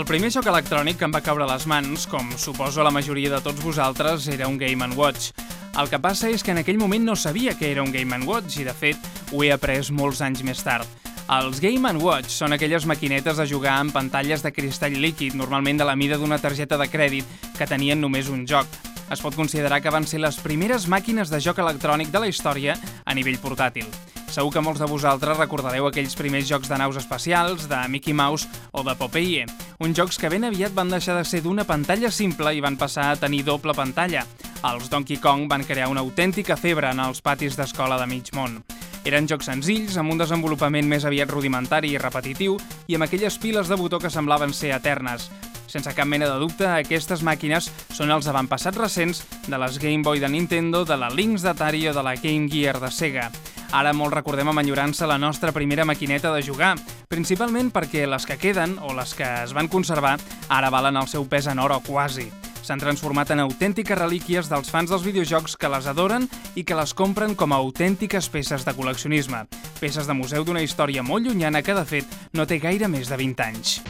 El primer joc electrònic que em va caure a les mans, com suposo la majoria de tots vosaltres, era un Game Watch. El que passa és que en aquell moment no sabia que era un Game Watch i, de fet, ho he après molts anys més tard. Els Game Watch són aquelles maquinetes de jugar amb pantalles de cristall líquid, normalment de la mida d'una targeta de crèdit, que tenien només un joc. Es pot considerar que van ser les primeres màquines de joc electrònic de la història a nivell portàtil. Segur que molts de vosaltres recordareu aquells primers jocs de naus espacials, de Mickey Mouse o de Popeye, uns jocs que ben aviat van deixar de ser d'una pantalla simple i van passar a tenir doble pantalla. Els Donkey Kong van crear una autèntica febre en els patis d'escola de mig món. Eren jocs senzills, amb un desenvolupament més aviat rudimentari i repetitiu, i amb aquelles piles de botó que semblaven ser eternes. Sense cap mena de dubte, aquestes màquines són els avantpassats recents de les Game Boy de Nintendo, de la Lynx d'Atari o de la Game Gear de Sega. Ara molt recordem amb enyorança la nostra primera maquineta de jugar, principalment perquè les que queden, o les que es van conservar, ara valen el seu pes en or o quasi. S'han transformat en autèntiques relíquies dels fans dels videojocs que les adoren i que les compren com a autèntiques peces de col·leccionisme. Peces de museu d'una història molt llunyana que, de fet, no té gaire més de 20 anys.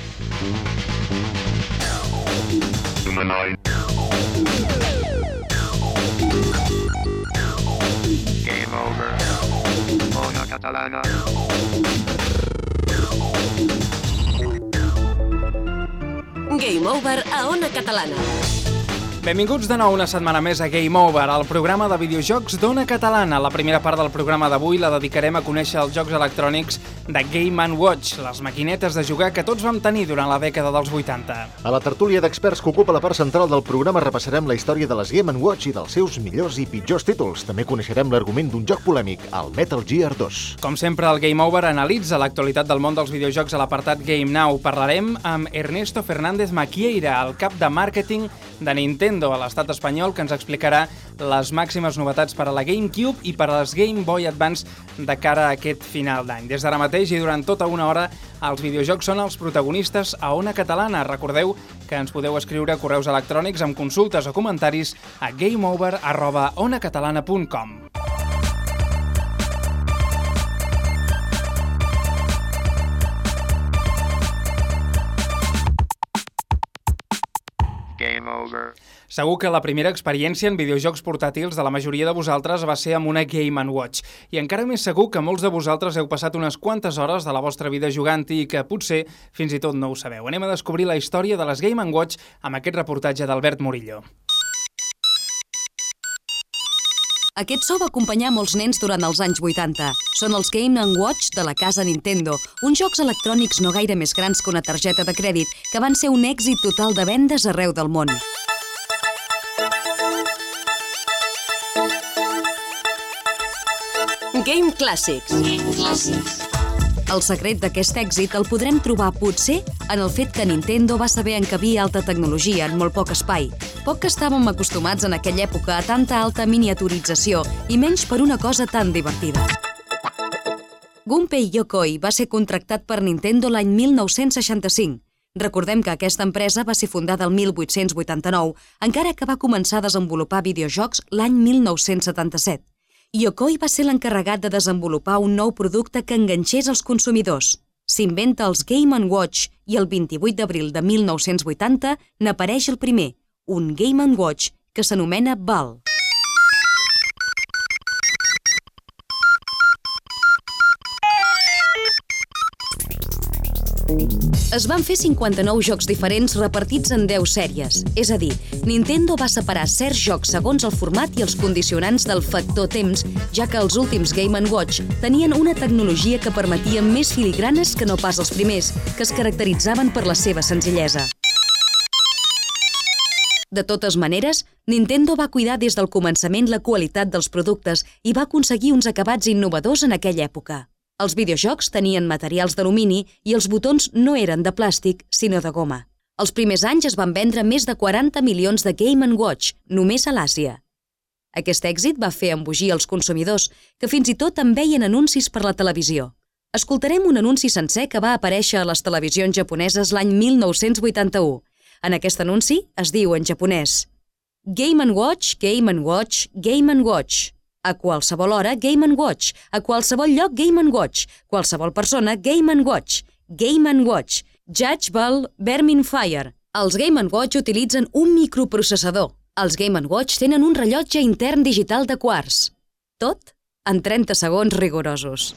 Game catalana. Game Over a Ona Catalana. Benvinguts de nou una setmana més a Game Over, el programa de videojocs d'Ona Catalana. La primera part del programa d'avui la dedicarem a conèixer els jocs electrònics de Game Watch, les maquinetes de jugar que tots vam tenir durant la dècada dels 80. A la tertúlia d'experts que ocupa la part central del programa repassarem la història de les Game Watch i dels seus millors i pitjors títols. També coneixerem l'argument d'un joc polèmic, el Metal Gear 2. Com sempre, el Game Over analitza l'actualitat del món dels videojocs a l'apartat Game Now. Parlarem amb Ernesto Fernández Maquieira, el cap de màrqueting de Nintendo a l'estat espanyol, que ens explicarà les màximes novetats per a la GameCube i per a les Game Boy Advance de cara a aquest final d'any. Des d'ara mateix i durant tota una hora, els videojocs són els protagonistes a Ona Catalana. Recordeu que ens podeu escriure correus electrònics amb consultes o comentaris a gameover.onacatalana.com. Game over. Segur que la primera experiència en videojocs portàtils de la majoria de vosaltres va ser amb una Game Watch. I encara més segur que molts de vosaltres heu passat unes quantes hores de la vostra vida jugant-hi i que potser fins i tot no ho sabeu. Anem a descobrir la història de les Game Watch amb aquest reportatge d'Albert Murillo. Aquest so va acompanyar molts nens durant els anys 80. Són els Game Watch de la casa Nintendo, uns jocs electrònics no gaire més grans que una targeta de crèdit que van ser un èxit total de vendes arreu del món. Game Classics. El secret d'aquest èxit el podrem trobar, potser, en el fet que Nintendo va saber encabir alta tecnologia en molt poc espai. Poc que estàvem acostumats en aquella època a tanta alta miniaturització i menys per una cosa tan divertida. Gunpei Yokoi va ser contractat per Nintendo l'any 1965. Recordem que aquesta empresa va ser fundada el 1889, encara que va començar a desenvolupar videojocs l'any 1977. Yokoi va ser l'encarregat de desenvolupar un nou producte que enganxés els consumidors. S'inventa els Game Watch i el 28 d'abril de 1980 n'apareix el primer, un Game Watch que s'anomena Ball. Es van fer 59 jocs diferents repartits en 10 sèries. És a dir, Nintendo va separar certs jocs segons el format i els condicionants del factor temps, ja que els últims Game Watch tenien una tecnologia que permetia més filigranes que no pas els primers, que es caracteritzaven per la seva senzillesa. De totes maneres, Nintendo va cuidar des del començament la qualitat dels productes i va aconseguir uns acabats innovadors en aquella època. Els videojocs tenien materials d'alumini i els botons no eren de plàstic, sinó de goma. Els primers anys es van vendre més de 40 milions de Game Watch, només a l'Àsia. Aquest èxit va fer embogir els consumidors, que fins i tot en veien anuncis per la televisió. Escoltarem un anunci sencer que va aparèixer a les televisions japoneses l'any 1981. En aquest anunci es diu en japonès Game Watch, Game Watch, Game Watch. A qualsevol hora, Game Watch. A qualsevol lloc, Game Watch. Qualsevol persona, Game Watch. Game Watch. Judge Ball Vermin Fire. Els Game Watch utilitzen un microprocessador. Els Game Watch tenen un rellotge intern digital de quarts. Tot en 30 segons rigorosos.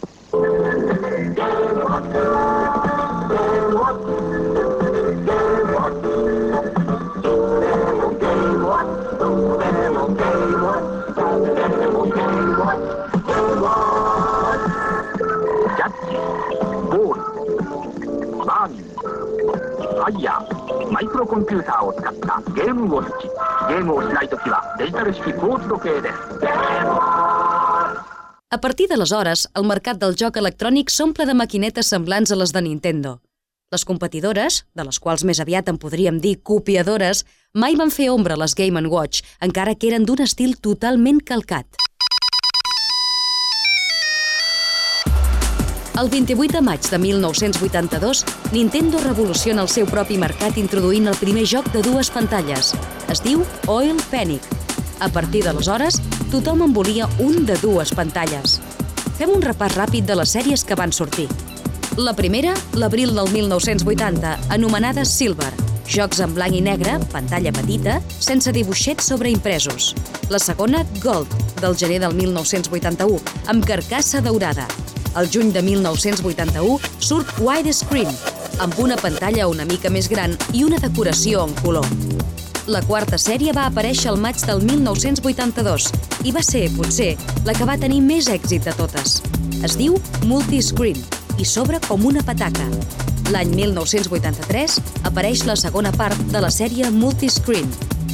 ファイヤー、マイクロコンピューターを使ったゲームウォッチ。ゲームをしないときはデジタル式ポーツ時計です。 A partir d'aleshores, el mercat del joc electrònic s'omple de maquinetes semblants a les de Nintendo. Les competidores, de les quals més aviat en podríem dir copiadores, mai van fer ombra a les Game Watch, encara que eren d'un estil totalment calcat. El 28 de maig de 1982, Nintendo revoluciona el seu propi mercat introduint el primer joc de dues pantalles. Es diu Oil Panic. A partir d'aleshores, tothom en volia un de dues pantalles. Fem un repàs ràpid de les sèries que van sortir. La primera, l'abril del 1980, anomenada Silver. Jocs en blanc i negre, pantalla petita, sense dibuixets sobreimpresos. La segona, Gold, del gener del 1981, amb carcassa daurada. El juny de 1981 surt Widescreen, amb una pantalla una mica més gran i una decoració en color. La quarta sèrie va aparèixer al maig del 1982 i va ser, potser, la que va tenir més èxit de totes. Es diu Multiscreen i s'obre com una pataca. L'any 1983 apareix la segona part de la sèrie Multiscreen.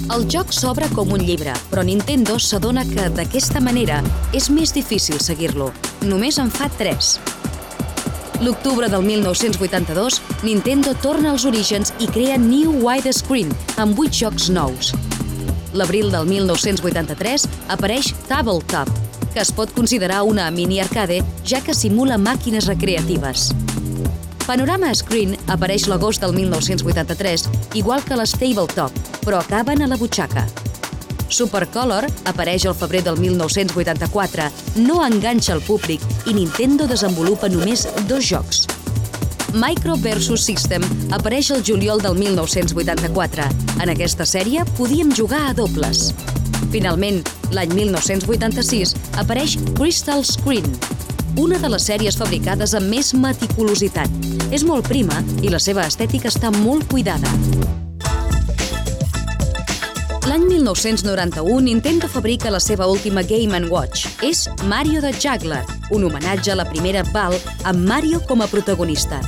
El joc s'obre com un llibre, però Nintendo s'adona que, d'aquesta manera, és més difícil seguir-lo. Només en fa tres. L'octubre del 1982, Nintendo torna als orígens i crea New Widescreen, amb 8 jocs nous. L'abril del 1983 apareix Tabletop, que es pot considerar una mini arcade, ja que simula màquines recreatives. Panorama Screen apareix l'agost del 1983, igual que les Tabletop, però acaben a la butxaca. Supercolor apareix al febrer del 1984, no enganxa el públic i Nintendo desenvolupa només dos jocs. Micro vs System apareix el juliol del 1984. En aquesta sèrie podíem jugar a dobles. Finalment, l'any 1986 apareix Crystal Screen, una de les sèries fabricades amb més meticulositat. És molt prima i la seva estètica està molt cuidada. L'any 1991, Nintendo fabrica la seva última Game Watch. És Mario the Juggler, un homenatge a la primera Val amb Mario com a protagonista.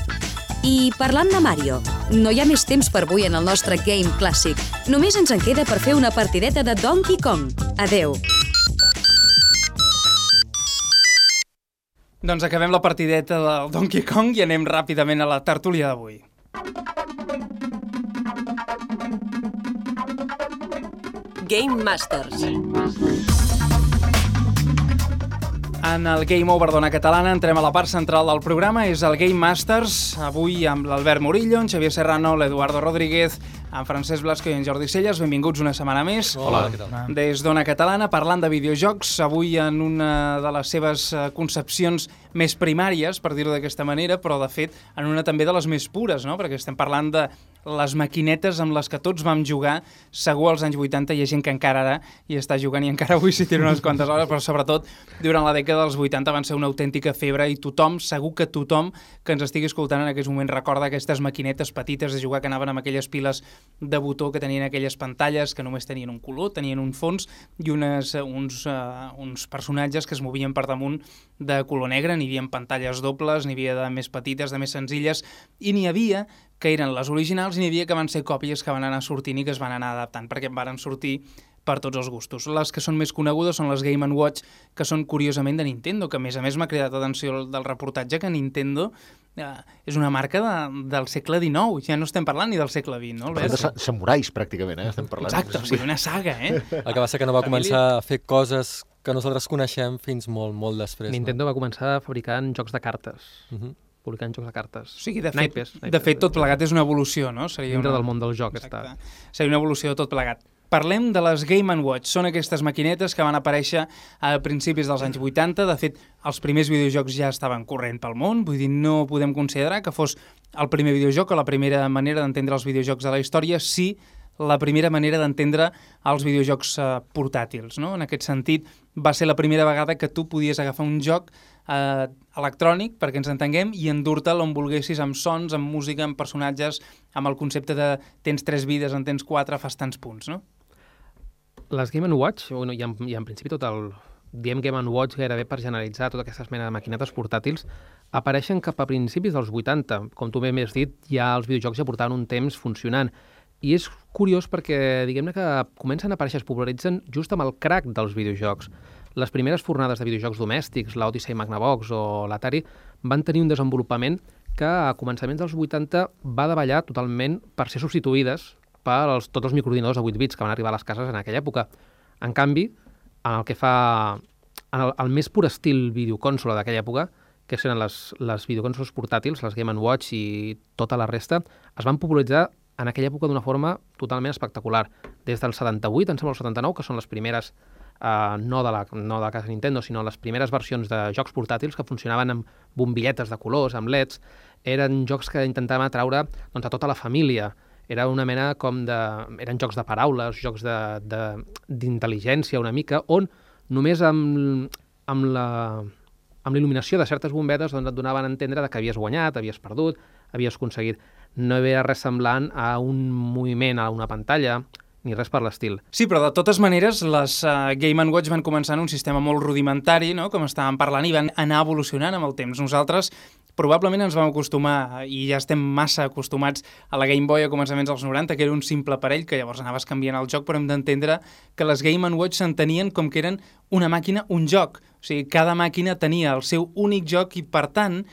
I parlant de Mario, no hi ha més temps per avui en el nostre Game Clàssic. Només ens en queda per fer una partideta de Donkey Kong. Adeu. Doncs acabem la partideta del Donkey Kong i anem ràpidament a la tertúlia d'avui. Game Masters. En el Game Over d'Ona Catalana entrem a la part central del programa, és el Game Masters, avui amb l'Albert Murillo, en Xavier Serrano, l'Eduardo Rodríguez, en Francesc Blasco i en Jordi Celles. Benvinguts una setmana més. Hola, què tal? Des d'Ona Catalana, parlant de videojocs, avui en una de les seves eh, concepcions més primàries, per dir-ho d'aquesta manera, però de fet en una també de les més pures, no? perquè estem parlant de les maquinetes amb les que tots vam jugar, segur als anys 80 hi ha gent que encara ara hi està jugant i encara avui s'hi tira unes quantes hores, però sobretot durant la dècada dels 80 van ser una autèntica febre i tothom, segur que tothom que ens estigui escoltant en aquest moment recorda aquestes maquinetes petites de jugar que anaven amb aquelles piles de botó que tenien aquelles pantalles que només tenien un color, tenien un fons i unes, uns, uh, uns personatges que es movien per damunt de color negre, n'hi havia pantalles dobles, n'hi havia de més petites, de més senzilles, i n'hi havia que eren les originals i n'hi havia que van ser còpies que van anar sortint i que es van anar adaptant, perquè van sortir per tots els gustos. Les que són més conegudes són les Game Watch, que són curiosament de Nintendo, que a més a més m'ha cridat atenció del reportatge que Nintendo eh, és una marca de, del segle XIX, ja no estem parlant ni del segle XX, no, Parlem de samurais, pràcticament, eh? Estem parlant. Exacte, o sigui, una saga, eh? El que passa que no va començar a fer coses que nosaltres coneixem fins molt, molt després. Nintendo va començar fabricant jocs de cartes, No? Uh -huh. Publicant jocs de cartes. O sigui, de fet, Naipes, de fet tot plegat és una evolució, no? Seria Dintre una... del món del joc Exacte. està. Seria una evolució de tot plegat. Parlem de les Game Watch. Són aquestes maquinetes que van aparèixer a principis dels anys 80. De fet, els primers videojocs ja estaven corrent pel món, vull dir, no podem considerar que fos el primer videojoc o la primera manera d'entendre els videojocs de la història, sí la primera manera d'entendre els videojocs eh, portàtils. No? En aquest sentit, va ser la primera vegada que tu podies agafar un joc eh, electrònic, perquè ens entenguem, i endur-te'l on volguessis, amb sons, amb música, amb personatges, amb el concepte de tens tres vides, en tens quatre, fas tants punts, no? Les Game Watch, bueno, i, en, i en principi tot el, diem Game Watch gairebé per generalitzar tota aquesta mena de maquinetes portàtils, apareixen cap a principis dels 80. Com tu bé m'has dit, ja els videojocs ja portaven un temps funcionant. I és curiós perquè, diguem-ne que comencen a aparèixer, es popularitzen just amb el crack dels videojocs. Les primeres fornades de videojocs domèstics, l'Odyssey Magnavox o l'Atari, van tenir un desenvolupament que a començaments dels 80 va davallar totalment per ser substituïdes per als, tots els microordinadors de 8 bits que van arribar a les cases en aquella època. En canvi, en el que fa en el, el més pur estil videoconsola d'aquella època, que eren les, les videoconsoles portàtils, les Game Watch i tota la resta, es van popularitzar en aquella època d'una forma totalment espectacular. Des del 78, em sembla el 79, que són les primeres, eh, no, de la, no de la casa Nintendo, sinó les primeres versions de jocs portàtils que funcionaven amb bombilletes de colors, amb leds, eren jocs que intentaven atraure doncs, a tota la família, era una mena com de... eren jocs de paraules, jocs d'intel·ligència una mica, on només amb, amb la amb l'il·luminació de certes bombetes doncs et donaven a entendre que havies guanyat, havies perdut, havies aconseguit. No havia res semblant a un moviment a una pantalla, ni res per l'estil. Sí, però de totes maneres, les uh, Game Watch van començar en un sistema molt rudimentari, no? com estàvem parlant, i van anar evolucionant amb el temps. Nosaltres probablement ens vam acostumar, i ja estem massa acostumats a la Game Boy a començaments dels 90, que era un simple aparell que llavors anaves canviant el joc, però hem d'entendre que les Game Watch s'entenien com que eren una màquina, un joc. O sigui, cada màquina tenia el seu únic joc i, per tant,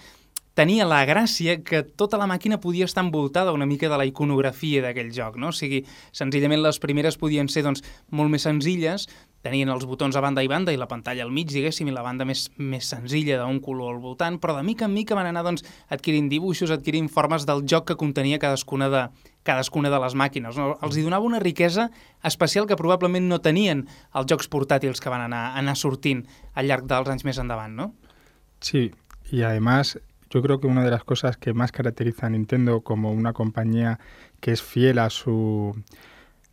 tenia la gràcia que tota la màquina podia estar envoltada una mica de la iconografia d'aquell joc, no? O sigui, senzillament les primeres podien ser doncs, molt més senzilles, tenien els botons a banda i banda i la pantalla al mig, diguéssim, i la banda més, més senzilla d'un color al voltant, però de mica en mica van anar doncs, adquirint dibuixos, adquirint formes del joc que contenia cadascuna de, cadascuna de les màquines. No? Els hi donava una riquesa especial que probablement no tenien els jocs portàtils que van anar, anar sortint al llarg dels anys més endavant, no? Sí, y además yo creo que una de las cosas que más caracteriza a Nintendo como una compañía que es fiel a su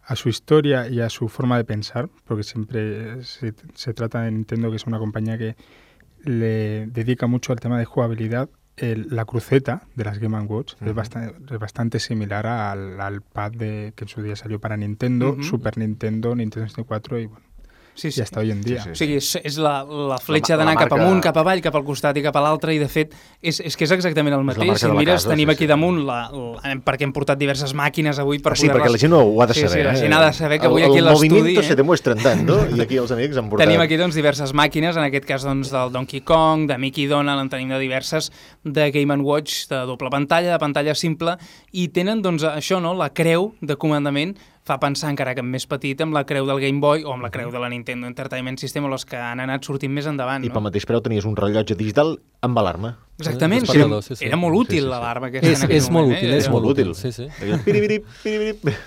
a su historia y a su forma de pensar, porque siempre se, se trata de Nintendo que es una compañía que le dedica mucho al tema de jugabilidad. El- la cruceta de las Game Watch es, bastante, es bastante similar al, al pad de, que en su día salió para Nintendo. Super Nintendo, Nintendo 64 y bueno, Sí, y hasta hoy en día. Sí, O sigui, és, és la, la fletxa d'anar cap amunt, cap avall, cap al costat i cap a l'altre, i de fet és, és que és exactament el mateix. Si mires, casa, tenim sí, aquí sí. damunt, la, la, perquè hem portat diverses màquines avui per Ah, sí, perquè poder-les... la gent ho ha de Sí, saber. sí, la eh? gent ha de saber que avui El- aquí a el l'estudi, movimiento eh? se demuestra andando, i aquí els amics han portat... Tenim aquí doncs, diverses màquines, en aquest cas doncs, del Donkey Kong, de Mickey Donald, en tenim de diverses, de Game Watch, de doble pantalla, de pantalla simple, i tenen doncs, això, no? la creu de comandament, fa pensar encara que més petit amb la creu del Game Boy o amb la creu de la Nintendo Entertainment System o les que han anat sortint més endavant. I no? pel mateix preu tenies un rellotge digital amb alarma. Exactament, era, sí, sí. era molt útil Sí, sí, sí. l'alarma aquesta És, és molt útil, eh? és molt molt útil. Sí, sí. Piribirip.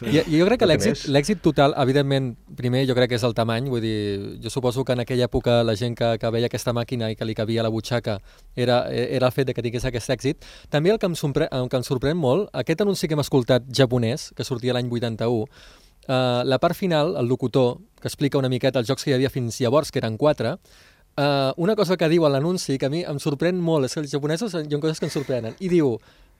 I, i jo crec que l'èxit total, evidentment, primer jo crec que és el tamany, vull dir, jo suposo que en aquella època la gent que, que veia aquesta màquina i que li cabia a la butxaca era, era el fet de que tingués aquest èxit. També el que em, sorpre, el que em sorprèn molt, aquest anunci que hem escoltat japonès, que sortia l'any 81, Uh, la part final, el locutor, que explica una miqueta els jocs que hi havia fins llavors, que eren quatre, uh, una cosa que diu a l'anunci que a mi em sorprèn molt, és que els japonesos hi ha coses que em sorprenen, i diu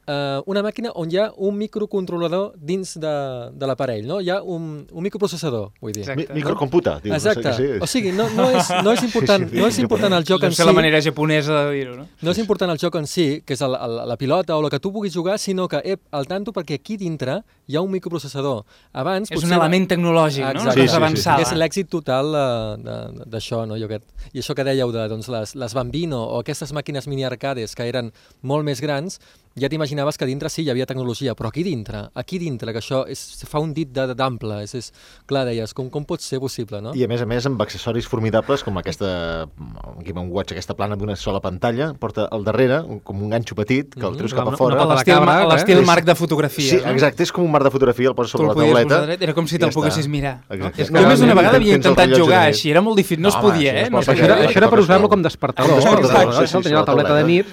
uh, una màquina on hi ha un microcontrolador dins de, de l'aparell, no? Hi ha un, un microprocessador, vull dir. Exacte. Mi- Microcomputa, dius. Exacte. Sí. O sigui, no, no, és, no és important, Sí, sí, no és sí, important el joc en si, la manera japonesa de dir-ho, no? no és important el joc en si, que és el, el, la pilota o la que tu puguis jugar, sinó que, ep, al tanto, perquè aquí dintre hi ha un microprocessador. Abans, És potser un element tecnològic, no? Exacte. cosa avançada. És l'èxit total eh, de- d'això, no? Jo crec. I això que dèieu de doncs, les, les Bambino o aquestes màquines mini-arcades que eren molt més grans, ja t'imaginaves que dintre sí hi havia tecnologia, però aquí dintre, aquí dintre, que això és, fa un dit de- d'ample, és, és, clar, deies, com, com pot ser possible, no? I a més a més amb accessoris formidables com aquesta mm, Game Watch, aquesta plana d'una sola pantalla, porta al darrere un, com un ganxo petit que el treus cap a Una- fora. una l'estil eh? marc de fotografia. Sí, no? exacte, és com un mar de fotografia, el poses sobre la tauleta. dret, era com si te'l ja està. poguessis mirar. Exacte. És que jo més d'una vegada havia intentat jugar així, era molt difícil, no es podia, eh? Això era, per usar-lo com despertador. Com despertador, Despertador, sí, això sí, el tenia la tauleta de nit.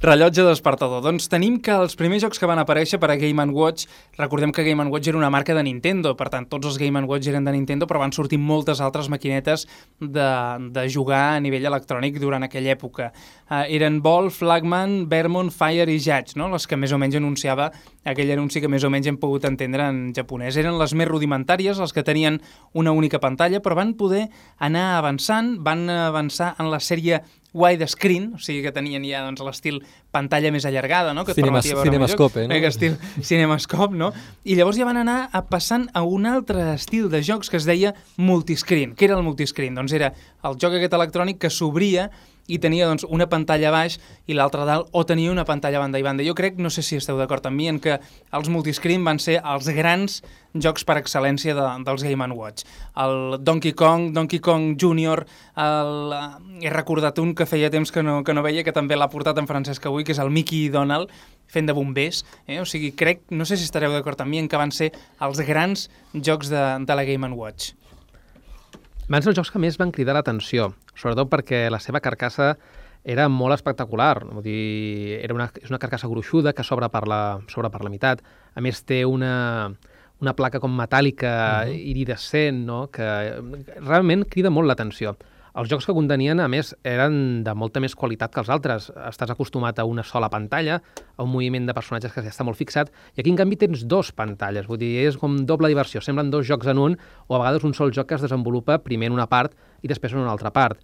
Rellotge despertador. Doncs tenim tenim que els primers jocs que van aparèixer per a Game Watch, recordem que Game Watch era una marca de Nintendo, per tant, tots els Game Watch eren de Nintendo, però van sortir moltes altres maquinetes de, de jugar a nivell electrònic durant aquella època. Uh, eren Ball, Flagman, Vermont, Fire i Judge, no? les que més o menys anunciava aquell anunci que més o menys hem pogut entendre en japonès. Eren les més rudimentàries, les que tenien una única pantalla, però van poder anar avançant, van avançar en la sèrie widescreen, o sigui que tenien ja doncs, l'estil pantalla més allargada, no? que et Cinemas- permetia veure cinemascope, jocs, no? eh, que estil cinemascope, no? I llavors ja van anar a passant a un altre estil de jocs que es deia multiscreen. Què era el multiscreen? Doncs era el joc aquest electrònic que s'obria i tenia doncs, una pantalla baix i l'altra dalt, o tenia una pantalla banda i banda. Jo crec, no sé si esteu d'acord amb mi, en que els multiscreen van ser els grans jocs per excel·lència de, dels Game Watch. El Donkey Kong, Donkey Kong Junior, el, eh, he recordat un que feia temps que no, que no veia, que també l'ha portat en Francesc avui, que és el Mickey Donald, fent de bombers. Eh? O sigui, crec, no sé si estareu d'acord amb mi, en que van ser els grans jocs de, de la Game Watch. Van ser els jocs que més van cridar l'atenció, sobretot perquè la seva carcassa era molt espectacular. Vull dir, era una, és una carcassa gruixuda que s'obre per, la, s'obre per la meitat. A més, té una, una placa com metàl·lica uh -huh. iridescent, no? que realment crida molt l'atenció. Els jocs que contenien, a més, eren de molta més qualitat que els altres. Estàs acostumat a una sola pantalla, a un moviment de personatges que ja està molt fixat, i aquí, en canvi, tens dos pantalles. Vull dir, és com doble diversió. Semblen dos jocs en un, o a vegades un sol joc que es desenvolupa primer en una part i després en una altra part.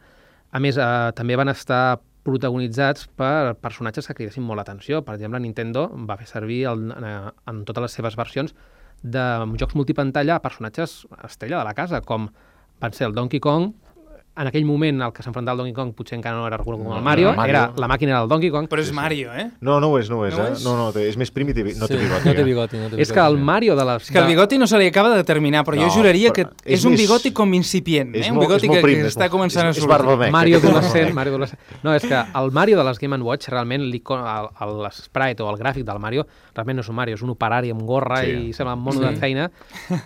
A més, eh, també van estar protagonitzats per personatges que cridessin molt l'atenció. Per exemple, Nintendo va fer servir el, en, en totes les seves versions de jocs multipantalla a personatges estrella de la casa, com van ser el Donkey Kong, en aquell moment el que s'enfrontava al Donkey Kong potser encara no era reconegut com el No, Mario, el Mario. era la màquina era el Donkey Kong. Però és Mario, eh? No, no ho és, no ho és, No eh? és? No, no, té- és més prim i té, no té Sí, bigoti. no té eh? bigoti, no té És que el Mario de les... És que el bigoti no se li acaba de determinar, però No, jo juraria que però és, és un més- bigoti com incipient, és eh? un molt- bigoti és que, prim, que és està molt- començant és- a és sortir. barbamec. Mario és adolescent. Mario adolescent. No, és que el Mario de les Game Watch, realment, l'sprite o el gràfic del Mario, realment no és un Mario, és un operari amb gorra Sí. i sembla un mono Sí. de feina.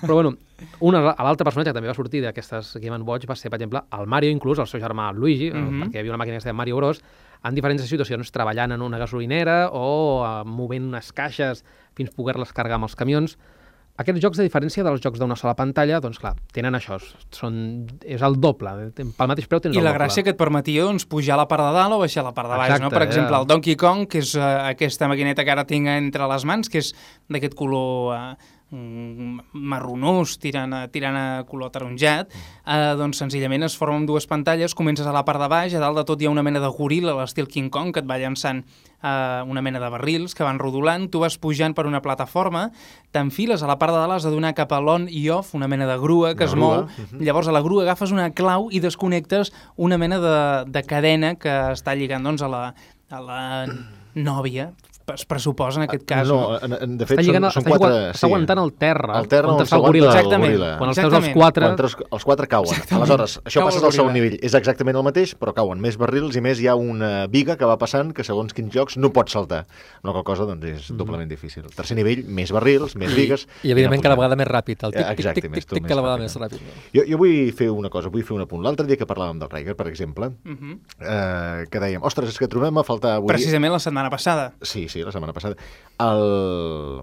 Però bueno, un, l'altre personatge que també va sortir d'aquestes Game Watch va ser, per exemple, el Mario, inclús el seu germà Luigi, mm Mhm. perquè hi havia una màquina que es deia Mario Bros, en diferents situacions, treballant en una gasolinera o eh, movent unes caixes fins poder-les carregar amb els camions. Aquests jocs, a diferència dels jocs d'una sola pantalla, doncs clar, tenen això, són, és el doble. Pel mateix preu tens I el la doble. gràcia que et permetia doncs, pujar la part de dalt o baixar la part de baix. Exacte, no? Per exemple, el Donkey Kong, que és uh, aquesta maquineta que ara tinc entre les mans, que és d'aquest color mm, marronós, tirant a, tirant a color taronjat, eh, doncs senzillament es formen dues pantalles, comences a la part de baix, a dalt de tot hi ha una mena de goril a l'estil King Kong que et va llançant eh, una mena de barrils que van rodolant, tu vas pujant per una plataforma, t'enfiles a la part de dalt, has de donar cap a l'on i off, una mena de grua que Una es grua, mou, llavors a la grua agafes una clau i desconnectes una mena de, de cadena que està lligant doncs, a la, a la nòvia, es pressuposa en aquest cas. No, en, en, de fet, Està, lligant, són, són està, quatre... està aguantant el terra, El terra on on està el goril·la. el Exactament. goril·la. Quan els teus els Exactament. quatre... Quan tres, els quatre cauen. Aleshores, això Cau passa el al segon nivell. És exactament el mateix, però cauen més barrils i més hi ha una viga que va passant que segons quins jocs no pot saltar. Una qual cosa doncs, és doblement difícil. El tercer nivell, més barrils, més vigues... I, evidentment, anar cada vegada més ràpid. El tic, tic, Exacte, tic, més tic, tu, tic, més cada vegada més no? ràpid. No? Jo, jo vull fer una cosa, vull fer un apunt. L'altre dia que parlàvem del Riker, per exemple, -huh. eh, que dèiem, ostres, és que trobem a faltar avui... Precisament la setmana passada. Sí, sí, la setmana passada. El...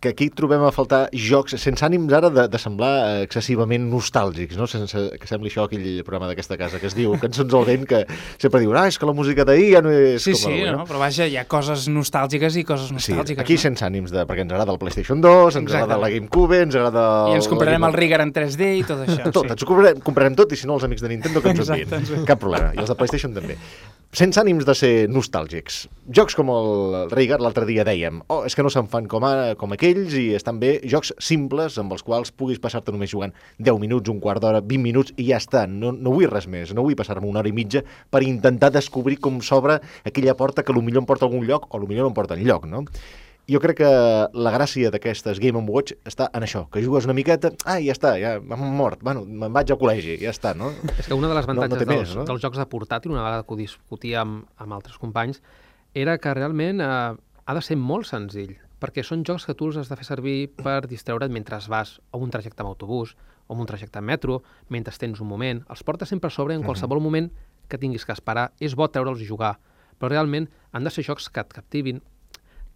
que aquí trobem a faltar jocs sense ànims ara de, de semblar excessivament nostàlgics, no? sense que sembli això aquell programa d'aquesta casa que es diu Cançons al vent, que sempre diuen ah, és que la música d'ahir ja no és Sí, com sí, d'avui", no? però vaja, hi ha coses nostàlgiques i coses Sí, nostàlgiques. aquí no? sense ànims de... perquè ens agrada el PlayStation 2, ens Exacte. agrada la GameCube, ens agrada... I ens comprarem el Rigger en 3D i tot això. tot, ens ho comprarem, comprarem tot i si no els amics de Nintendo que ens envien. ens ho- Cap problema. I els de PlayStation també. Sense ànims de ser nostàlgics. Jocs com el Raygar, l'altre dia dèiem, oh, és que no se'n fan com, ara, com aquells i estan bé jocs simples amb els quals puguis passar-te només jugant 10 minuts, un quart d'hora, 20 minuts i ja està. No, no vull res més. No vull passar-me una hora i mitja per intentar descobrir com s'obre aquella porta que potser em porta a algun lloc o potser no em porta enlloc, no? Jo crec que la gràcia d'aquestes Game Watch està en això, que jugues una miqueta, ah, ja està, ja m'han mort, bueno, me'n vaig al col·legi, ja està, no? És que una de les No- no avantatges té dels, més, no? dels jocs de portàtil, una vegada que ho discutia amb, amb altres companys, era que realment eh, ha de ser molt senzill, perquè són jocs que tu els has de fer servir per distreure't mentre vas a un trajecte amb autobús o amb un trajecte amb metro, mentre tens un moment. Els portes sempre a sobre en qualsevol moment que tinguis que esperar. És bo treure'ls i jugar, però realment han de ser jocs que et captivin,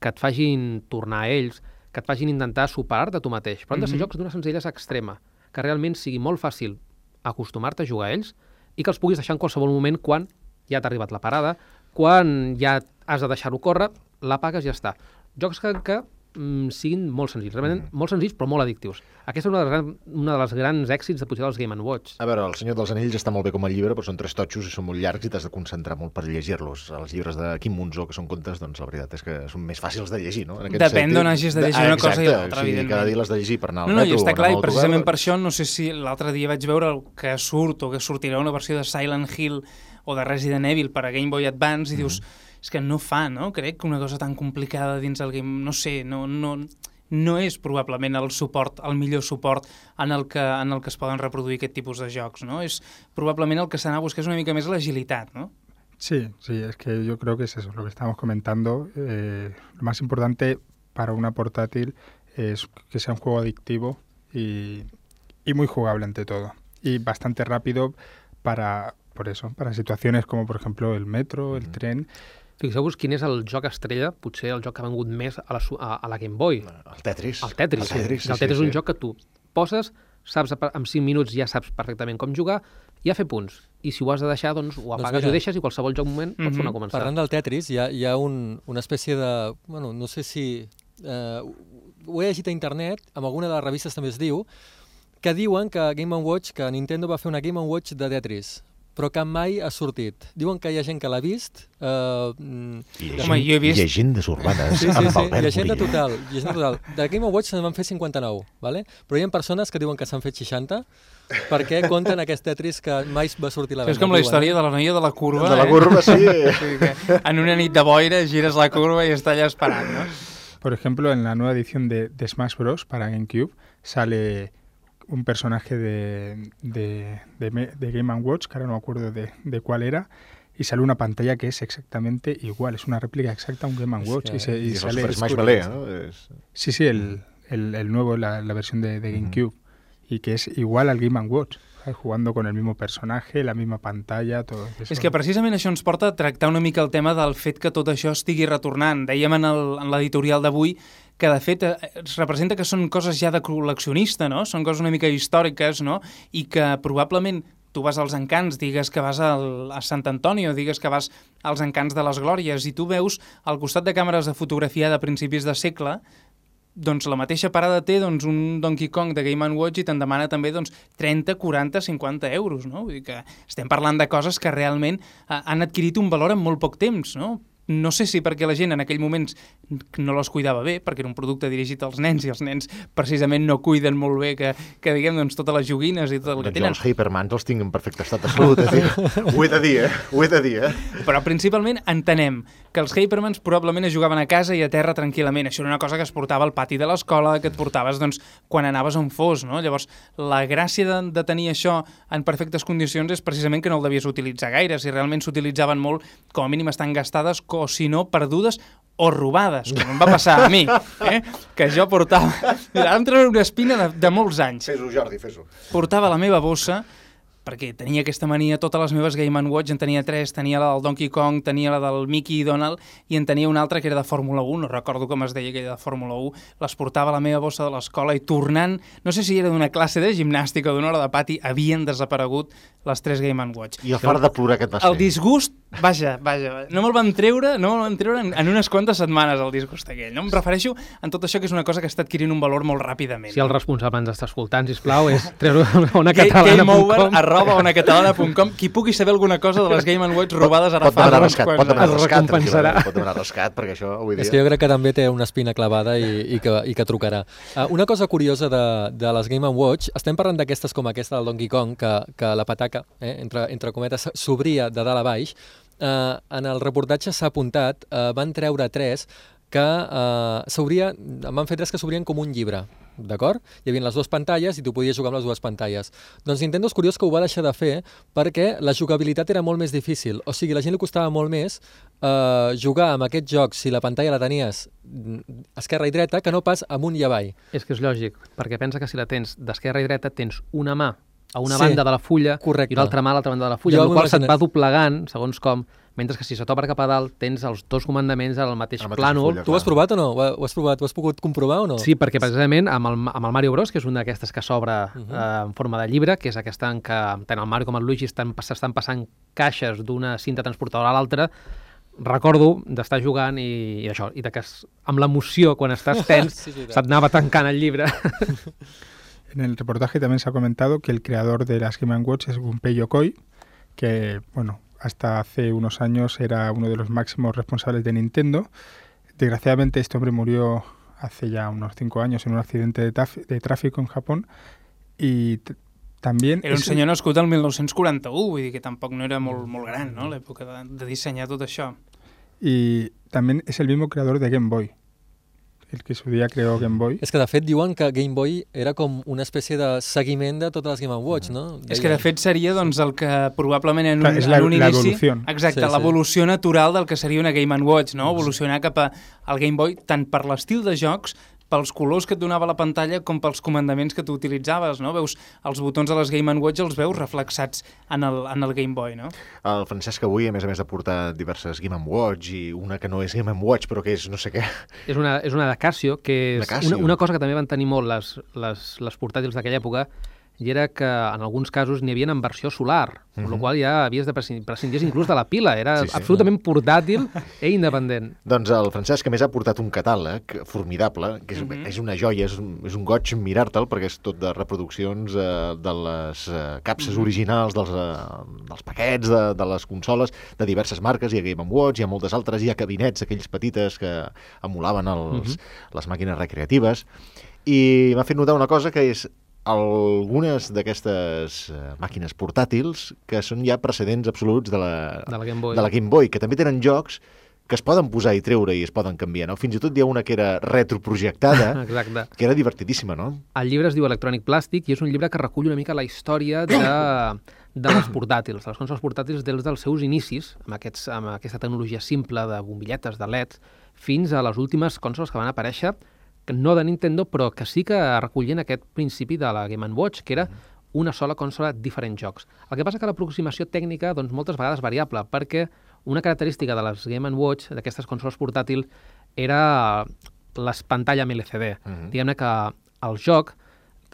que et fagin tornar a ells, que et fagin intentar superar-te tu mateix. Però han de ser Mhm. jocs d'una senzillesa extrema, que realment sigui molt fàcil acostumar-te a jugar a ells i que els puguis deixar en qualsevol moment quan ja t'ha arribat la parada, quan ja has de deixar-ho córrer, l'apagues i ja està. Jocs que, que mm, siguin molt senzills, realment molt senzills però molt addictius. Aquesta és una de les, gran, una de les grans èxits de potser dels Game Watch. A veure, El Senyor dels Anells està molt bé com a llibre, però són tres totxos i són molt llargs i t'has de concentrar molt per llegir-los. Els llibres de Quim Monzó, que són contes, doncs la veritat és que són més fàcils de llegir, no? En Depèn sentit- d'on hagis de llegir Ah, una cosa i exacte, l'altra, o sigui, evidentment. Cada dia l'has de llegir per anar al No, no, i metro està o clar, i precisament per això, no sé si l'altre dia vaig veure que surt o que sortirà una versió de Silent Hill o de Resident Evil per a Game Boy Advance i dius, és que no fa, no? Crec que una cosa tan complicada dins el game, no sé, no, no, no és probablement el suport, el millor suport en el que, en el que es poden reproduir aquest tipus de jocs, no? És probablement el que s'ha d'anar a buscar és una mica més l'agilitat, no? Sí, sí, es que yo creo que es eso, lo que estamos comentando. eh, lo más importante para una portátil es que sea un juego adictivo y, y muy jugable ante todo. Y bastante rápido para, por eso, para situaciones como por ejemplo el metro, el tren. Fixeu-vos quin és el joc estrella, potser el joc que ha vengut més a la, a, a la Game Boy. El Tetris. El Tetris. El Tetris, sí, el Tetris sí, és un sí. joc que tu poses, saps a- en 5 minuts ja saps perfectament com jugar i a fer punts. I si ho has de deixar, doncs ho apagues mira. i ho deixes i qualsevol joc moment pots Mhm. tornar a començar. Parlant del Tetris, hi ha, hi ha un, una espècie de... Bueno, no sé si... Eh, ho he llegit a internet, amb alguna de les revistes també es diu, que diuen que Game Watch, que Nintendo va fer una Game Watch de Tetris, però que mai ha sortit. Diuen que hi ha gent que l'ha vist. Eh, mm, Home, jo he vist- Llegendes urbanes Sí, sí, amb sí, Albert llegenda Murillo. total, llegenda total. De Game Watch se'n van fer 59, vale? però hi ha persones que diuen que s'han fet 60 perquè compten aquest Tetris que mai va sortir a la Això és venda, com la diuen, història eh? de la noia de la curva, De la eh? curva, sí. O sigui que en una nit de boira gires la curva i està allà esperant, no? Por ejemplo, en la nueva edición de, de Smash Bros. para GameCube sale un personaje de, de, de, de Game Watch, que ahora no me acuerdo de, de cuál era, y sale una pantalla que es exactamente igual, es una réplica exacta a un Game Watch. y, se, y el sale, Super es Smash no? És... Sí, sí, el, el, el nuevo, la, la versión de, de GameCube, y que es igual al Game Watch. Jugando con el mismo personaje, la misma pantalla, todo eso. És que precisament això ens porta a tractar una mica el tema del fet que tot això estigui retornant. Dèiem en l'editorial d'avui que, de fet, eh, es representa que són coses ja de col·leccionista, no? Són coses una mica històriques, no? I que probablement tu vas als encants, digues que vas al, a Sant Antonio, digues que vas als encants de les Glòries, i tu veus al costat de càmeres de fotografia de principis de segle doncs la mateixa parada té doncs, un Donkey Kong de Game Watch i te'n demana també doncs, 30, 40, 50 euros. No? Vull dir que estem parlant de coses que realment eh, han adquirit un valor en molt poc temps. No? No sé si perquè la gent en aquell moment no les cuidava bé, perquè era un producte dirigit als nens i els nens precisament no cuiden molt bé que, que diguem, doncs, totes les joguines i tot el que Doncs tenen. els Hypermans els tinc en perfecte estat de salut, eh. Ho he de dir, eh? Ho he de dir, eh? Però principalment entenem que els Hypermans probablement es jugaven a casa i a terra tranquil·lament. Això era una cosa que es portava al pati de l'escola, que et portaves doncs, quan anaves on fos. No? Llavors, la gràcia de, de tenir això en perfectes condicions és precisament que no el devies utilitzar gaire. Si realment s'utilitzaven molt, com a mínim estan gastades, o si no, perdudes o robades, com em va passar a mi, eh? que jo portava... Ara em treu una espina de, de molts anys. Fes-ho, Jordi, fes-ho. Portava la meva bossa perquè tenia aquesta mania, totes les meves Game Watch, en tenia tres, tenia la del Donkey Kong, tenia la del Mickey i Donald, i en tenia una altra que era de Fórmula 1, no recordo com es deia aquella de Fórmula 1, les portava a la meva bossa de l'escola i tornant, no sé si era d'una classe de gimnàstica o d'una hora de pati, havien desaparegut les tres Game Watch. I el far de plorar que et vas El disgust, vaja, vaja, vaja, no me'l van treure, no me'l van treure en, en unes quantes setmanes el disgust aquell. No em refereixo en tot això que és una cosa que està adquirint un valor molt ràpidament. Si el responsable ens està escoltant, sisplau, és treure una catalana.com arroba onacatalana.com qui pugui saber alguna cosa de les Game Watch robades ara pot fa demanar rescat, pot demanar rescat, pot demanar rescat, perquè això avui dia... És que jo crec que també té una espina clavada i, i, que, i que trucarà. Uh, una cosa curiosa de, de les Game Watch, estem parlant d'aquestes com aquesta del Donkey Kong, que, que la pataca, eh, entre, entre cometes, s'obria de dalt a baix. Uh, en el reportatge s'ha apuntat, uh, van treure tres que uh, s'obria, en van fer tres que s'obrien com un llibre, d'acord? Hi havia les dues pantalles i tu podies jugar amb les dues pantalles. Doncs Nintendo és curiós que ho va deixar de fer perquè la jugabilitat era molt més difícil. O sigui, la gent li costava molt més uh, jugar amb aquest joc si la pantalla la tenies mm, esquerra i dreta que no pas amunt i avall. És que és lògic, perquè pensa que si la tens d'esquerra i dreta tens una mà a una Sí, banda de la fulla correcte. i l'altra mà a l'altra banda de la fulla, Jo amb la qual se't va doblegant, segons com, mentre que si se t'obre cap a dalt tens els dos comandaments al mateix A la mateixa plànol. fulla, Tu ho has provat o no? Ho, has provat? Ho has pogut comprovar o no? Sí, perquè precisament amb el, amb el Mario Bros, que és una d'aquestes que s'obre Mhm. eh, en forma de llibre, que és aquesta en què tant el Mario com el Luigi estan, s'estan passant caixes d'una cinta transportadora a l'altra, recordo d'estar jugant i, i això, i de que es- amb l'emoció quan estàs tens Sí, veritat. se't anava tancant el llibre. En el reportaje también se ha comentado que el creador de las Game Watch es Gunpei Yokoi, que, bueno, hasta hace unos años era uno de los máximos responsables de Nintendo. Desgraciadamente este hombre murió hace ya unos cinco años en un accidente de, tráfico en Japón y t- también... Era un es- senyor nascut el 1941, vull dir que tampoc no era molt, molt gran, no?, l'època de, de dissenyar tot això. Y también es el mismo creador de Game Boy, el que su día creó Game Boy. És que de fet diuen que Game Boy era com una espècie de seguiment de totes les Game Watch, no? És que de fet seria doncs, el que probablement en un, Clar, és la- en un la inici... Exacte, Sí, sí. l'evolució natural del que seria una Game Watch, no? Evolucionar cap a- al Game Boy tant per l'estil de jocs pels colors que et donava la pantalla com pels comandaments que tu utilitzaves, no? Veus els botons de les Game Watch els veus reflexats en el, en el Game Boy, no? El Francesc avui, a més a més de portar diverses Game Watch i una que no és Game Watch però que és no sé què, és, una, és una de Casio, que és Casio. una, una cosa que també van tenir molt les, les, les portàtils d'aquella època, i era que en alguns casos n'hi havia en versió solar, amb la Mhm. qual ja havies de prescindir, inclús de la pila, era Sí, sí. absolutament portàtil i independent. Doncs el Francesc, a més, ha portat un catàleg formidable, que és, Mhm. és una joia, és, un- és un goig mirar-te'l, perquè és tot de reproduccions eh, de les eh, capses Mhm. originals dels, eh, dels paquets, de, de les consoles, de diverses marques, hi ha Game Watch, hi ha moltes altres, hi ha cabinets, aquells petites que emulaven els, les màquines recreatives, i m'ha fet notar una cosa que és algunes d'aquestes eh, màquines portàtils que són ja precedents absoluts de la, De la Game Boy. de la Game Boy, que també tenen jocs que es poden posar i treure i es poden canviar, no? Fins i tot hi ha una que era retroprojectada, que era divertidíssima, no? El llibre es diu Electronic Plastic i és un llibre que recull una mica la història de, de les portàtils, de les consoles portàtils des dels seus inicis, amb, aquests, amb aquesta tecnologia simple de bombilletes, de leds, fins a les últimes consoles que van aparèixer, no de Nintendo, però que sí que recollien aquest principi de la Game Watch, que era una sola consola, diferents jocs. El que passa que l'aproximació tècnica, doncs, moltes vegades variable, perquè una característica de les Game Watch, d'aquestes consoles portàtils, era les pantalla amb LCD. Mhm. Diguem-ne que el joc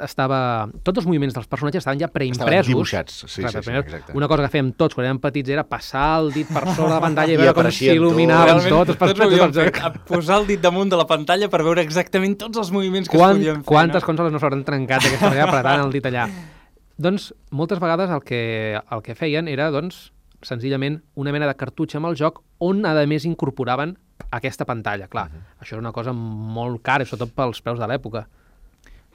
estava... Tots els moviments dels personatges estaven ja preimpresos. Estaven dibuixats, sí, Exacte, sí, sí, exacte. Una cosa que fèiem tots quan érem petits era passar el dit per sobre la pantalla i, I veure com s'il·luminaven tots. tots els tots joc. a posar el dit damunt de la pantalla per veure exactament tots els moviments que Quan, es podien fer. quantes no? consoles no s'hauran trencat d'aquesta manera apretant el dit allà? Doncs moltes vegades el que, el que feien era doncs, senzillament una mena de cartutge amb el joc on a més incorporaven aquesta pantalla. Clar, això era una cosa molt cara, sobretot pels preus de l'època.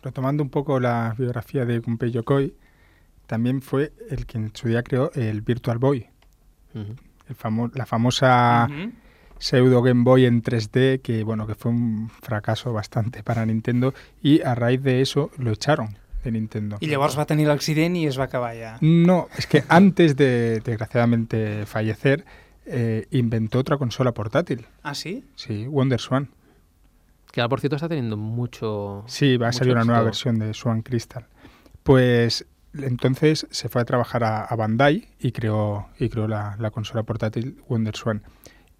Retomando un poco la biografía de Gunpei Yokoi, también fue el que en su día creó el Virtual Boy, el famo- la famosa pseudo Game Boy en 3D, que bueno, que fue un fracaso bastante para Nintendo, y a raíz de eso lo echaron de Nintendo. I llavors va tenir l'accident i es va acabar ja. No, es que antes de desgraciadamente fallecer, eh, inventó otra consola portátil. Ah, sí? Sí, Wonder Swan. Que ahora, por cierto, está teniendo mucho... Sí, va a salir una nueva versión de Swan Crystal. Pues entonces se fue a trabajar a, a Bandai y creó, y creó la, la consola portátil Wonder Swan.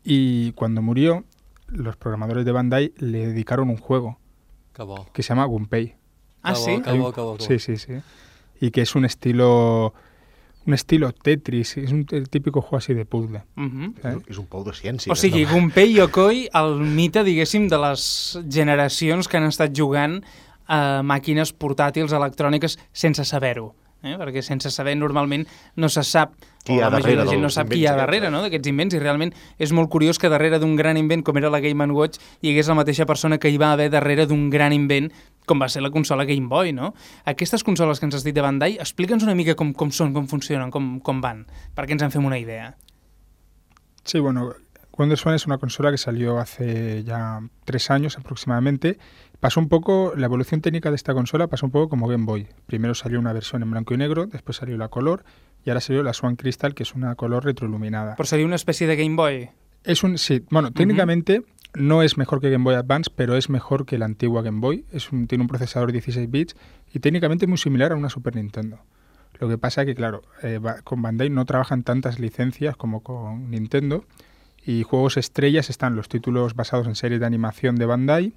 Y cuando murió, los programadores de Bandai le dedicaron un juego Que bo. que se llama Gunpei. Ah, sí? Bo, que bo, que bo, que bo. Sí, sí, sí. Y que es un estilo un estilo Tetris, es un el típico juego así de puzzle. Mhm. ¿sabes? És un pou de ciència. O sigui, no? Gunpei Yokoi, el mite, diguéssim, de les generacions que han estat jugant a màquines portàtils electròniques sense saber-ho. Eh? Perquè sense saber normalment no se sap Qui hi ha la darrere gent no sap qui hi ha darrere aquests, no? d'aquests invents i realment és molt curiós que darrere d'un gran invent com era la Game Watch hi hagués la mateixa persona que hi va haver darrere d'un gran invent com va ser la consola Game Boy, no? Aquestes consoles que ens has dit de Bandai, explica'ns una mica com, com són, com funcionen, com, com van, perquè ens en fem una idea. Sí, bueno, Wonder Swan es una consola que salió hace ya tres años aproximadamente. Pasó un poco, la evolución técnica de esta consola pasó un poco como Game Boy. Primero salió una versión en blanco y negro, después salió la color y ahora salió la Swan Crystal, que es una color retroiluminada. Però seria una espècie de Game Boy. Es un, sí, bueno, técnicamente no es mejor que Game Boy Advance, pero es mejor que la antigua Game Boy. Es un, tiene un procesador 16 bits y técnicamente muy similar a una Super Nintendo. Lo que pasa que, claro, eh, con Bandai no trabajan tantas licencias como con Nintendo y juegos estrellas están los títulos basados en series de animación de Bandai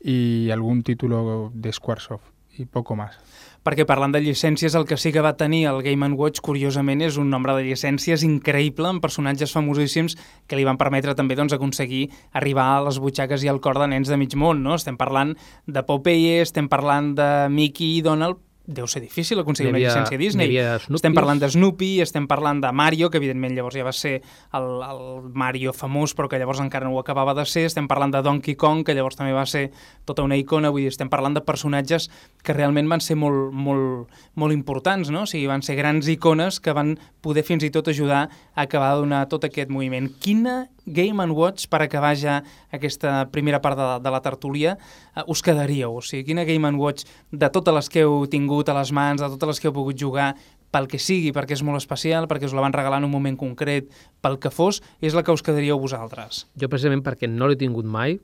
y algún título de Squaresoft y poco más. Perquè parlant de llicències, el que sí que va tenir el Game Watch, curiosament, és un nombre de llicències increïble amb personatges famosíssims que li van permetre també doncs, aconseguir arribar a les butxaques i al cor de nens de mig món. No? Estem parlant de Popeye, estem parlant de Mickey i Donald, deu ser difícil aconseguir N'hi una havia- llicència Disney. havia Snoopys. Estem parlant de Snoopy, estem parlant de Mario, que evidentment llavors ja va ser el, el Mario famós, però que llavors encara no ho acabava de ser. Estem parlant de Donkey Kong, que llavors també va ser tota una icona. Vull dir, estem parlant de personatges que realment van ser molt, molt, molt importants, no? O sigui, van ser grans icones que van poder fins i tot ajudar a acabar de donar tot aquest moviment. Quina Game Watch, per acabar ja aquesta primera part de, de la tertúlia, eh, us quedaríeu? O sigui, quina Game Watch de totes les que heu tingut a les mans, de totes les que heu pogut jugar, pel que sigui, perquè és molt especial, perquè us la van regalar en un moment concret, pel que fos, és la que us quedaríeu vosaltres. Jo, precisament perquè no l'he tingut mai,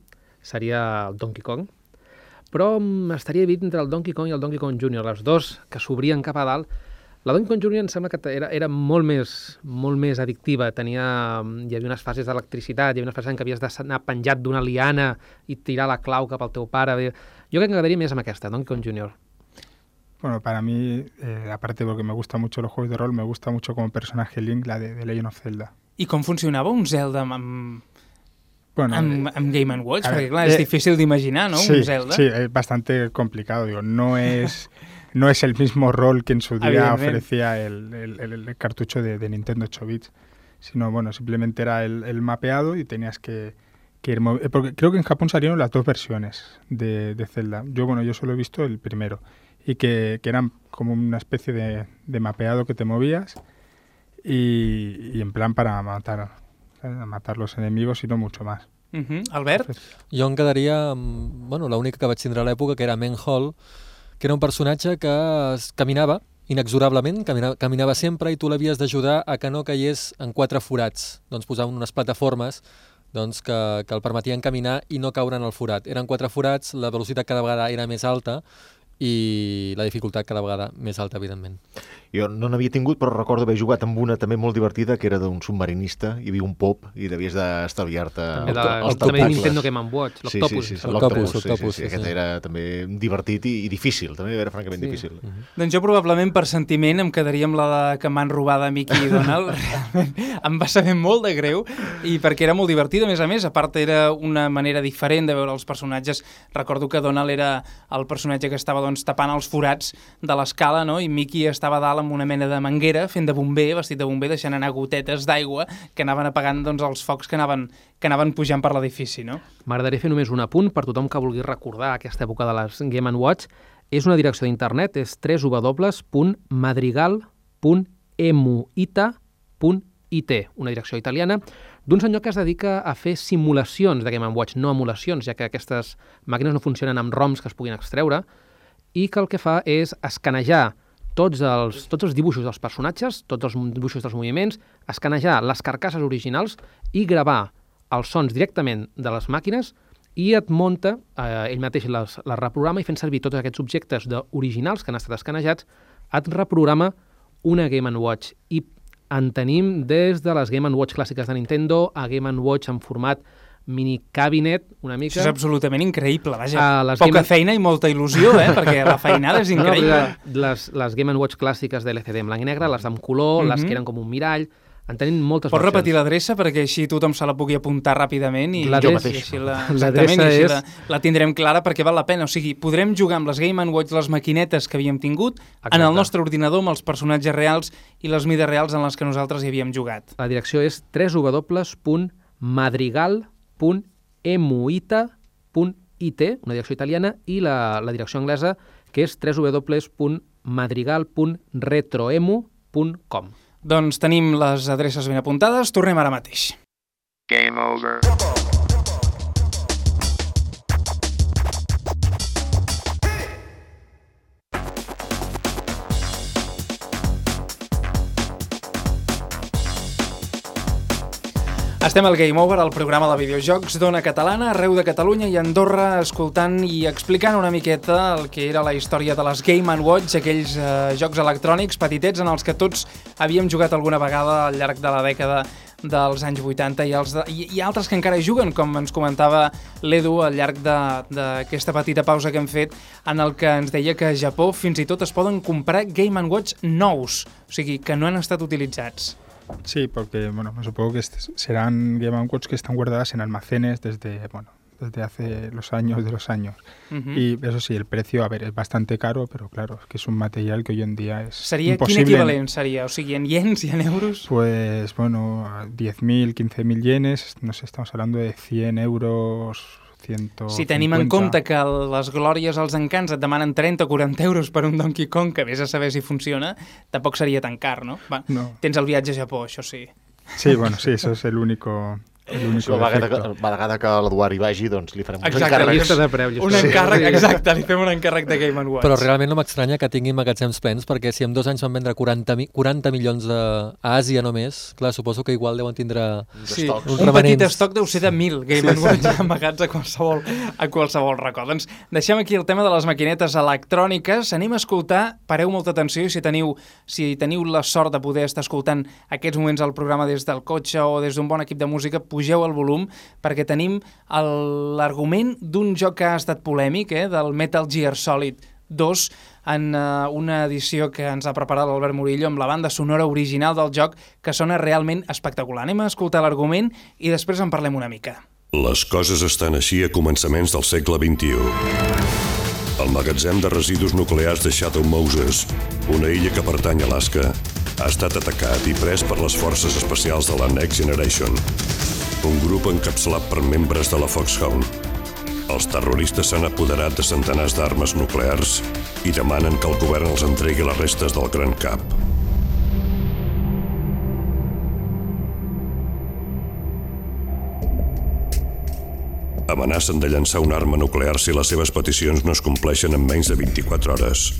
seria el Donkey Kong, però estaria dit entre el Donkey Kong i el Donkey Kong Jr., les dos que s'obrien cap a dalt. La Donkey Kong Jr. em sembla que era, era molt, més, molt més addictiva, tenia, hi havia unes fases d'electricitat, hi havia unes fases en què havies d'anar penjat d'una liana i tirar la clau cap al teu pare. Jo crec que m'agradaria més amb aquesta, Donkey Kong Jr. Bueno, para mí, eh, aparte porque me gustan mucho los juegos de rol, me gusta mucho como personaje Link la de, de Legend of Zelda. I com funcionava un Zelda amb, amb, Bueno, amb, amb Game Watch? ver, clar, és eh, difícil d'imaginar, no?, sí, un Zelda. Sí, es bastante complicado. Digo, no es, no es el mismo rol que en su día ofrecía el, el- el- el cartucho de, de Nintendo 8 bits, sino bueno, simplemente era el, el mapeado y tenías que, que ir eh, Porque creo que en Japón salieron las dos versiones de, de Zelda. Yo, bueno, yo solo he visto el primero. Y que, que eran como una especie de, de mapeado que te movías y, y en plan para matar, a matar los enemigos y no mucho más. Uh -huh. Albert? Jo em quedaria amb bueno, l'única que vaig tindre a l'època, que era Menhol, que era un personatge que caminava inexorablement, caminava, caminava sempre i tu l'havies d'ajudar a que no caigués en quatre forats. Doncs posaven unes plataformes doncs, que, que el permetien caminar i no caure en el forat. Eren quatre forats, la velocitat cada vegada era més alta i la dificultat cada vegada més alta, evidentment. Jo no n'havia tingut, però recordo haver jugat amb una també molt divertida, que era d'un submarinista, hi havia un pop i devies d'estalviar-te de, els també de. Nintendo Game Watch, l'Octopus. sí, sí, sí, L'Octopus, l'Octopus, sí, sí, sí, sí, aquest era també divertit i, i difícil, també era francament Sí. difícil. Doncs jo probablement per sentiment em quedaria amb la de que m'han robat a Mickey i Donald. Realment em va saber molt de greu i perquè era molt divertida, a més a més. A part, era una manera diferent de veure els personatges. Recordo que Donald era el personatge que estava doncs, tapant els forats de l'escala no? i Mickey estava dalt amb una mena de manguera fent de bomber, vestit de bomber, deixant anar gotetes d'aigua que anaven apagant doncs, els focs que anaven, que anaven pujant per l'edifici. No? M'agradaria fer només un apunt per tothom que vulgui recordar aquesta època de les Game Watch. És una direcció d'internet, és www.madrigal.emuita.it, una direcció italiana, d'un senyor que es dedica a fer simulacions de Game Watch, no emulacions, ja que aquestes màquines no funcionen amb ROMs que es puguin extreure, i que el que fa és escanejar tots els, tots els dibuixos dels personatges, tots els dibuixos dels moviments, escanejar les carcasses originals i gravar els sons directament de les màquines i et munta, eh, ell mateix les, les reprograma i fent servir tots aquests objectes originals que han estat escanejats, et reprograma una Game Watch. I en tenim des de les Game Watch clàssiques de Nintendo a Game Watch en format mini cabinet, una mica. Això és absolutament increïble, vaja. Les Poca Game- feina i molta il·lusió, eh? perquè la feinada és increïble. No, no, les, les Game Watch clàssiques de l'LCD en blanc i negre, les amb color, les Mhm. que eren com un mirall, en tenim moltes Pots versions. repetir l'adreça perquè així tothom se la pugui apuntar ràpidament i, L'adreça- i així la, exactament, i així és- la, la tindrem clara perquè val la pena. O sigui, podrem jugar amb les Game Watch, les maquinetes que havíem tingut, en Exacte. el nostre ordinador amb els personatges reals i les mides reals en les que nosaltres hi havíem jugat. La direcció és www.madrigal.emuita.it, una direcció italiana, i la, la direcció anglesa, que és www.madrigal.retroemu.com. Doncs tenim les adreces ben apuntades, tornem ara mateix. Game over. Estem al Game Over, el programa de videojocs d'Ona Catalana, arreu de Catalunya i Andorra, escoltant i explicant una miqueta el que era la història de les Game Watch, aquells eh, jocs electrònics petitets en els que tots havíem jugat alguna vegada al llarg de la dècada dels anys 80 i, els de, i, i altres que encara juguen, com ens comentava l'Edu al llarg d'aquesta petita pausa que hem fet, en el que ens deia que a Japó fins i tot es poden comprar Game Watch nous, o sigui, que no han estat utilitzats. Sí, porque bueno, me supongo que est- serán Game Watch que están guardadas en almacenes desde, bueno, desde hace los años de los años. Y eso sí, el precio, a ver, es bastante caro, pero claro, es que es un material que hoy en día es Seria, imposible. quin equivalent seria? O sigui, en yens i en euros? Pues bueno, a 10.000, 15.000 yenes, no sé, estamos hablando de 100 euros, 150. Si tenim en compte que les glòries als encants et demanen 30 o 40 euros per un Donkey Kong, que vés a saber si funciona, tampoc seria tan car, no? Va, No. Tens el viatge a Japó, això sí. Sí, bueno, sí, eso es el único, La vegada que, la vegada que l'Eduard hi vagi, doncs li farem uns Exacte, encàrrecs. llista de preus, Un Sí. encàrrec, exacte, li fem un encàrrec de Game Watch. Però realment no m'estranya que tinguin magatzems plens, perquè si en dos anys van vendre 40, mi- 40 milions de, a Àsia només, clar, suposo que igual deuen tindre... Sí. Uns un petit estoc deu ser de 1.000 Game Watch amagats a qualsevol, a qualsevol racó. Doncs deixem aquí el tema de les maquinetes electròniques. Anem a escoltar, pareu molta atenció i si teniu, si teniu la sort de poder estar escoltant aquests moments al programa des del cotxe o des d'un bon equip de música, pugeu el volum perquè tenim l'argument d'un joc que ha estat polèmic, eh, del Metal Gear Solid 2 en uh, una edició que ens ha preparat l'Albert Murillo amb la banda sonora original del joc que sona realment espectacular. Anem a escoltar l'argument i després en parlem una mica. Les coses estan així a començaments del segle XXI. El magatzem de residus nuclears de Shadow Moses, una illa que pertany a Alaska, ha estat atacat i pres per les forces especials de la Next Generation, un grup encapçalat per membres de la Foxhound. Els terroristes s'han apoderat de centenars d'armes nuclears i demanen que el govern els entregui les restes del Gran Cap. amenacen de llançar una arma nuclear si les seves peticions no es compleixen en menys de 24 hores.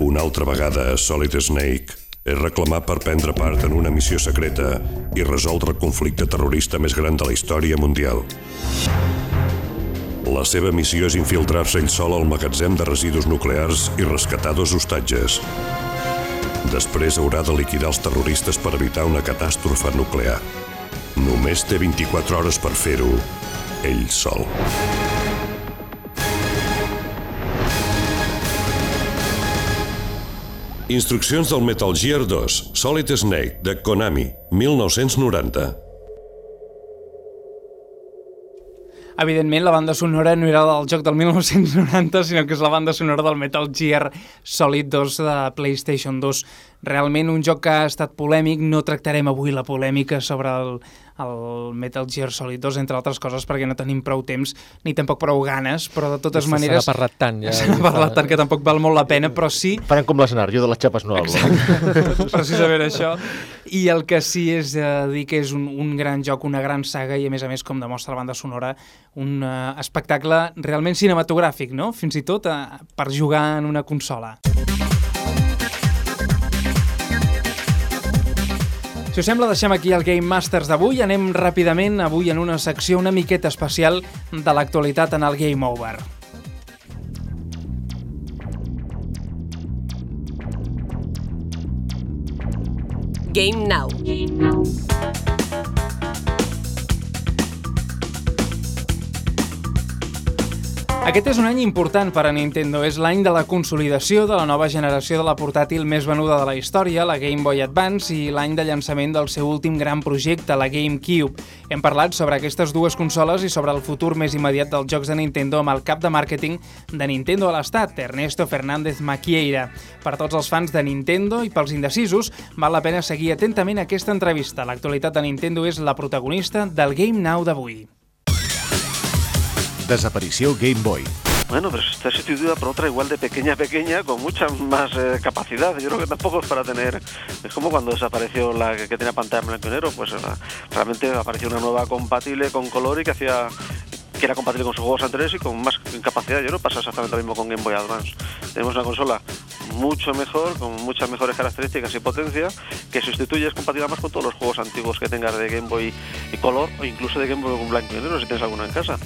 Una altra vegada, Solid Snake és reclamat per prendre part en una missió secreta i resoldre el conflicte terrorista més gran de la història mundial. La seva missió és infiltrar-se ell sol al magatzem de residus nuclears i rescatar dos hostatges. Després haurà de liquidar els terroristes per evitar una catàstrofe nuclear. Només té 24 hores per fer-ho, ell sol. Instruccions del Metal Gear 2, Solid Snake, de Konami, 1990. Evidentment, la banda sonora no era del joc del 1990, sinó que és la banda sonora del Metal Gear Solid 2 de PlayStation 2. Realment un joc que ha estat polèmic, no tractarem avui la polèmica sobre el, el Metal Gear Solid 2, entre altres coses, perquè no tenim prou temps ni tampoc prou ganes, però de totes maneres... parlat tant, ja. Se n'ha parlat tant que tampoc val molt la pena, però sí Farem com l'escenari, jo de les xapes no hablo. precisament això. I el que sí és eh, dir que és un, un gran joc, una gran saga i a més a més, com demostra la banda sonora, un eh, espectacle realment cinematogràfic, no? Fins i tot eh, per jugar en una consola. Si us sembla, deixem aquí el Game Masters d'avui. Anem ràpidament avui en una secció una miqueta especial de l'actualitat en el Game Over. Game Now. Aquest és un any important per a Nintendo. És l'any de la consolidació de la nova generació de la portàtil més venuda de la història, la Game Boy Advance, i l'any de llançament del seu últim gran projecte, la GameCube. Hem parlat sobre aquestes dues consoles i sobre el futur més immediat dels jocs de Nintendo amb el cap de màrqueting de Nintendo a l'estat, Ernesto Fernández Maquieira. Per tots els fans de Nintendo i pels indecisos, val la pena seguir atentament aquesta entrevista. L'actualitat de Nintendo és la protagonista del Game Now d'avui. Desaparició Game Boy. Bueno, pero está sustituida por otra igual de pequeña, pequeña, con mucha más eh, capacidad. Yo creo que tampoco es para tener... Es como cuando desapareció la que, que tenía pantalla blanco y negro, pues realmente apareció una nueva compatible con color y que hacía que era compatible con sus juegos anteriores y con más capacidad. Yo no pasa exactamente lo mismo con Game Boy Advance. Tenemos una consola mucho mejor, con muchas mejores características y potencia, que sustituye, es compatible más con todos los juegos antiguos que tengas de Game Boy y Color o incluso de Game Boy con blanco y negro si tienes alguno en casa.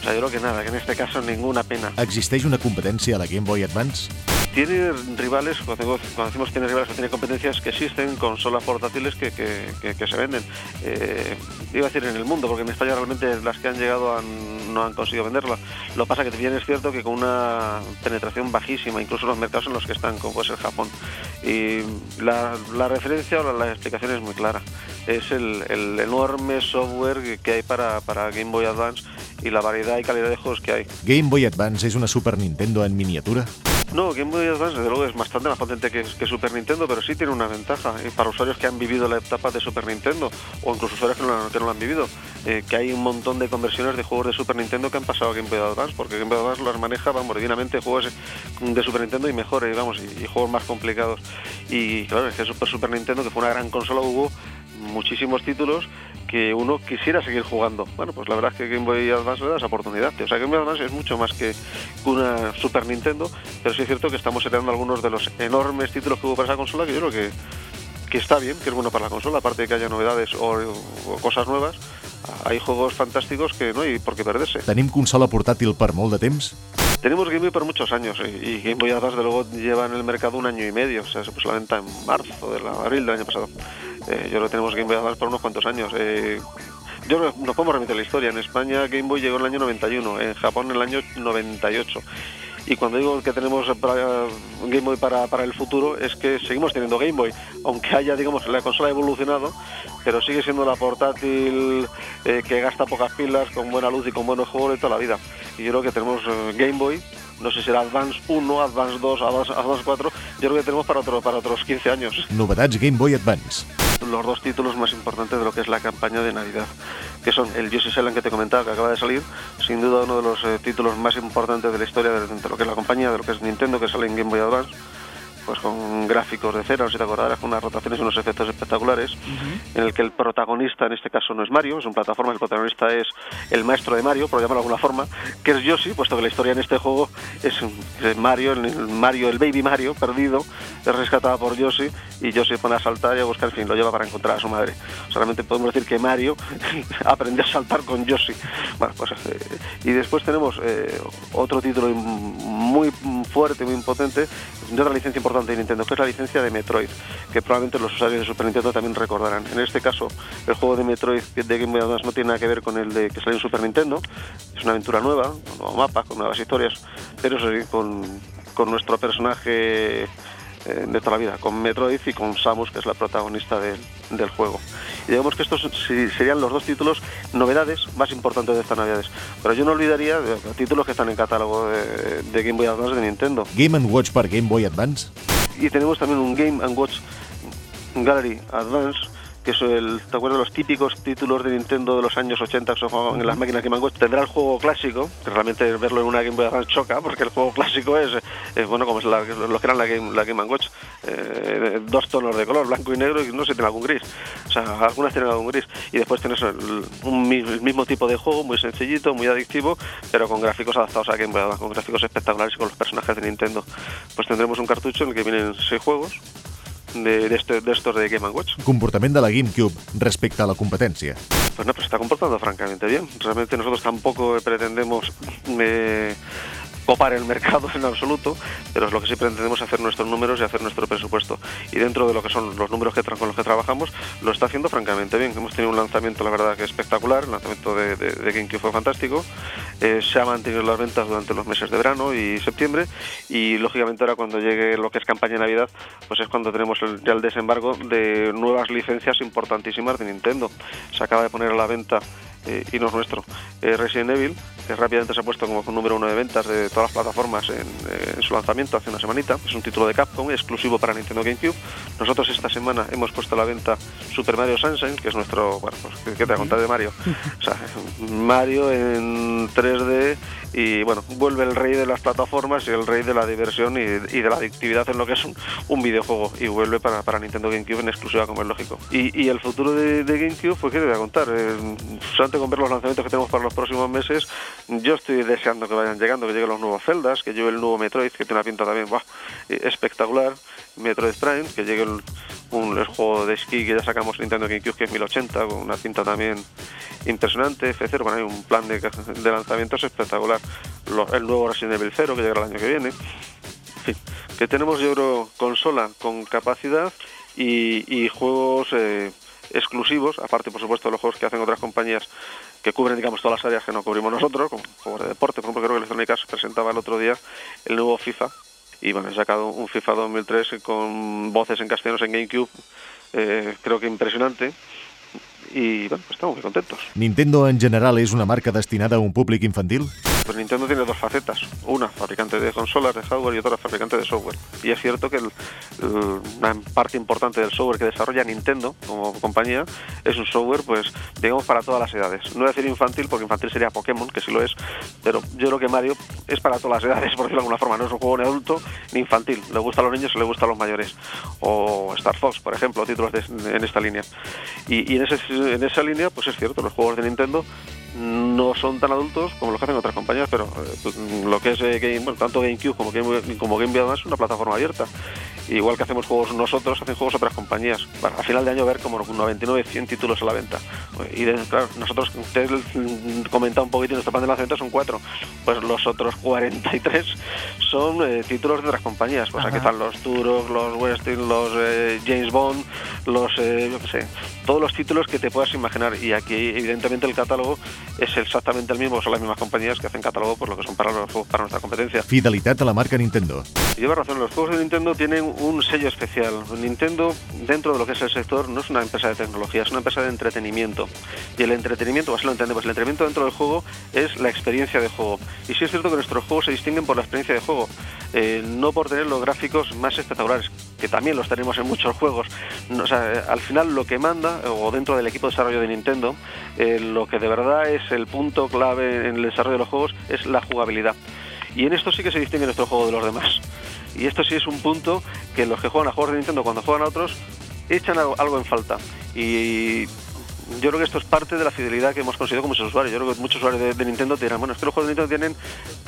O sea, yo creo que nada, que en este caso ninguna pena. Existeix una competència a la Game Boy Advance? Tiene rivales, cuando, decimos tiene rivales o tiene competencias que existen, consolas portátiles que, que, que- que se venden. Eh, iba a decir en el mundo, porque en España realmente las que han llegado han- no han conseguido venderla. Lo que pasa que bien es cierto que con una penetración bajísima, incluso en los mercados en los que están, como puede ser Japón. Y la, la referencia o la, la explicación es muy clara. Es el, el enorme software que- que hay para, para Game Boy Advance y la variedad y calidad de juegos que hay. Game Boy Advance és una Super Nintendo en miniatura? No, Game Boy Advance desde luego es bastante más potente que, que Super Nintendo, pero sí tiene una ventaja eh, para usuarios que han vivido la etapa de Super Nintendo o incluso usuarios que no, que no la han vivido, eh, que hay un montón de conversiones de juegos de Super Nintendo que han pasado a Game Boy Advance, porque Game Boy Advance las maneja, vamos, divinamente juegos de Super Nintendo y mejores, vamos, y, y juegos más complicados. Y claro, es que Super Super Nintendo, que fue una gran consola, hubo muchísimos títulos que uno quisiera seguir jugando. Bueno, pues la verdad es que Game Boy Advance le da esa oportunidad. O sea, Game Boy Advance es mucho más que una Super Nintendo, pero sí es cierto que estamos heredando algunos de los enormes títulos que hubo para esa consola que yo creo que, que está bien, que es bueno para la consola, aparte de que haya novedades o, o cosas nuevas. Hay juegos fantásticos que no hay por qué perderse. Tenim consola portàtil per molt de temps? Tenemos Game Boy por muchos años y, y Game Boy Advance de luego lleva en el mercado un año y medio, o sea, se puso a la venta en marzo, de la, abril del año pasado. Eh, yo lo tenemos Game Boy Advance por unos cuantos años. Eh, yo nos podemos remitir a la historia. En España Game Boy llegó en el año 91, en Japón en el año 98. Y cuando digo que tenemos para- Game Boy para, el futuro, es que seguimos teniendo Game Boy, aunque haya, digamos, la consola ha evolucionado, pero sigue siendo la portátil eh, que gasta pocas pilas, con buena luz y con buenos juegos de toda la vida. Y yo creo que tenemos eh, Game Boy, no sé si será Advance 1, Advance 2, Advance, Advance 4, yo creo que tenemos para, otro, para otros 15 años Novetats Game Boy Advance. Los dos títulos más importantes de lo que es la campaña de Navidad, que son el Yoshi's Island que te comentaba, que acaba de salir, sin duda uno de los eh, títulos más importantes de la historia de, de lo que es la compañía, de lo que es Nintendo, que sale en Game Boy Advance, pues con gráficos de cera, no sé si te acordarás, con unas rotaciones y unos efectos espectaculares, en el que el protagonista en este caso no es Mario, es un plataforma, el protagonista es el maestro de Mario, por llamarlo de alguna forma, que es Yoshi, puesto que la historia en este juego es Mario, el, Mario, el baby Mario, perdido, es rescatado por Yoshi y Yoshi pone a saltar y a buscar, en fin, lo lleva para encontrar a su madre. O sea, realmente podemos decir que Mario aprendió a saltar con Yoshi. Bueno, pues, eh, y después tenemos eh, otro título muy fuerte, muy potente, de otra licencia importante de Nintendo, que es la licencia de Metroid, que probablemente los usuarios de Super Nintendo también recordarán. En este caso, el juego de Metroid de Game Boy Advance no tiene nada que ver con el de que salió en Super Nintendo, es una aventura nueva, con nuevos mapas, con nuevas historias, pero con, con nuestro personaje eh, de toda la vida, con Metroid y con Samus, que es la protagonista del, del juego. Y digamos que estos serían los dos títulos novedades más importantes de estas navidades. Pero yo no olvidaría de los títulos que están en catálogo de, de Game Boy Advance de Nintendo. Game Watch per Game Boy Advance? Y tenemos también un Game and Watch Gallery Advance, que es el, ¿te acuerdas los típicos títulos de Nintendo de los años 80 que se jugaban en las máquinas Game Watch? Tendrá el juego clásico, que realmente verlo en una Game Boy Advance choca, porque el juego clásico es, eh, bueno, como es la- lo que eran la Game, la Game Watch, eh, dos tonos de color, blanco y negro, y no sé si tiene algún gris. O sea, algunas tienen algún gris. Y después tienes el, un el mismo tipo de juego, muy sencillito, muy adictivo, pero con gráficos adaptados a Game Boy Advance, con gráficos espectaculares y con los personajes de Nintendo. Pues tendremos un cartucho en el que vienen seis juegos, de, de, este- de estos de Game Watch. Comportament de la GameCube respecte a la competència. Pues no, pues está comportando francamente bien. Realmente nosotros tampoco pretendemos eh, copar el mercado en absoluto, pero es lo que sí pretendemos hacer nuestros números y hacer nuestro presupuesto. Y dentro de lo que son los números que con los que trabajamos, lo está haciendo francamente bien. Hemos tenido un lanzamiento, la verdad, que espectacular. El lanzamiento de, de, de GameCube fue fantástico. Eh, se han mantenido las ventas durante los meses de verano y septiembre. Y lógicamente ahora cuando llegue lo que es campaña de Navidad, pues es cuando tenemos el, ya el desembarco de nuevas licencias importantísimas de Nintendo. Se acaba de poner a la venta eh, y no es nuestro. Eh, Resident Evil, que rápidamente se ha puesto como número uno de ventas de todas las plataformas en, eh, en su lanzamiento hace una semanita. Es un título de Capcom exclusivo para Nintendo GameCube. Nosotros esta semana hemos puesto a la venta Super Mario Sunshine, que es nuestro, bueno, pues, ¿qué te voy a contar de Mario? O sea, Mario en 3D y bueno, vuelve el rey de las plataformas y el rey de la diversión y, de la adictividad en lo que es un, un videojuego y vuelve para, para Nintendo GameCube en exclusiva como es lógico. Y, el futuro de, GameCube, pues qué te voy a contar, Eh, solamente con ver los lanzamientos que tenemos para los próximos meses, Yo estoy deseando que vayan llegando, que lleguen los nuevos Zeldas, que llegue el nuevo Metroid, que tiene una pinta también eh, espectacular. Metroid Prime, que llegue el, un, el juego de esquí que ya sacamos en Nintendo GameCube, que es 1080, con una pinta también impresionante. F0, bueno, hay un plan de, lanzamientos espectacular. El nuevo Resident Evil 0, que llegará el año que viene. En fin, que tenemos, yo consola con capacidad y, y juegos eh, exclusivos, aparte, por supuesto, los juegos que hacen otras compañías que cubren, digamos, todas las áreas que no cubrimos nosotros, como juegos de deporte. Por ejemplo, creo que Electronic Arts presentaba el otro día el nuevo FIFA y, bueno, he sacado un FIFA 2003 con voces en castellano en GameCube, eh, creo que impresionante. Y, bueno, pues estamos muy contentos. Nintendo en general és una marca destinada a un públic infantil? Pues Nintendo tiene dos facetas. Una, fabricante de consolas, de hardware, y otra, fabricante de software. Y es cierto que una parte importante del software que desarrolla Nintendo como compañía es un software, pues, digamos, para todas las edades. No voy a decir infantil, porque infantil sería Pokémon, que sí lo es, pero yo creo que Mario es para todas las edades, por decirlo de alguna forma. No es un juego ni adulto ni infantil. Le gusta a los niños y le gusta a los mayores. O Star Fox, por ejemplo, títulos de- en esta línea. Y, y en, ese, en esa línea, pues es cierto, los juegos de Nintendo no son tan adultos como los que hacen otras compañías, pero eh, pues, lo que es eh, Game, bueno, tanto GameCube como Game, como Game Boy Advance es una plataforma abierta. Igual que hacemos juegos nosotros, hacen juegos otras compañías. Bueno, a final de año ver como 99, 100 títulos a la venta. Y de- claro, nosotros, usted comentado un poquito, nuestro plan de lanzamiento son cuatro. Pues los otros 43 son eh, títulos de otras compañías. Pues aquí Ajá. están los Turok, los Westin, los eh, James Bond, los, eh, yo qué sé, todos los títulos que te puedas imaginar. Y aquí, evidentemente, el catálogo es exactamente el mismo, son las mismas compañías que hacen catálogo por lo que son para, los, juegos- para nuestra competencia. Fidelitat a la marca Nintendo. Lleva razón, los juegos de Nintendo tienen un sello especial. Nintendo, dentro de lo que es el sector, no es una empresa de tecnología, es una empresa de entretenimiento. Y el entretenimiento, así lo entendemos, el entretenimiento dentro del juego es la experiencia de juego. Y sí es cierto que nuestros juegos se distinguen por la experiencia de juego, eh, no por tener los gráficos más espectaculares, que también los tenemos en muchos juegos. O sea, eh, al final lo que manda, o dentro del equipo de desarrollo de Nintendo, eh, lo que de verdad es el punto clave en el desarrollo de los juegos es la jugabilidad. Y en esto sí que se distingue nuestro juego de los demás. Y esto sí es un punto que los que juegan a juegos de Nintendo cuando juegan a otros echan algo en falta. Y yo creo que esto es parte de la fidelidad que hemos conseguido como usuarios. Yo creo que muchos usuarios de, Nintendo dirán, bueno, es que los juegos de Nintendo tienen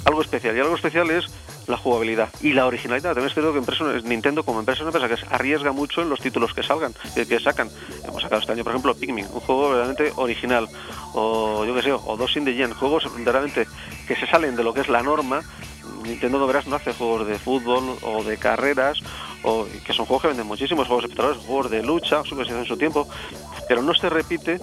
algo especial. Y algo especial es la jugabilidad y la originalidad. También es cierto que empresa, Nintendo como empresa es una empresa que arriesga mucho en los títulos que salgan, que, que sacan. Hemos sacado este año, por ejemplo, Pikmin, un juego verdaderamente original. O yo qué sé, o Dos in the Gen, juegos verdaderamente que se salen de lo que es la norma. Nintendo, no verás, no hace juegos de fútbol o de carreras, o, que son juegos que venden muchísimos, juegos espectaculares, juegos de lucha, super en su tiempo, pero no se repite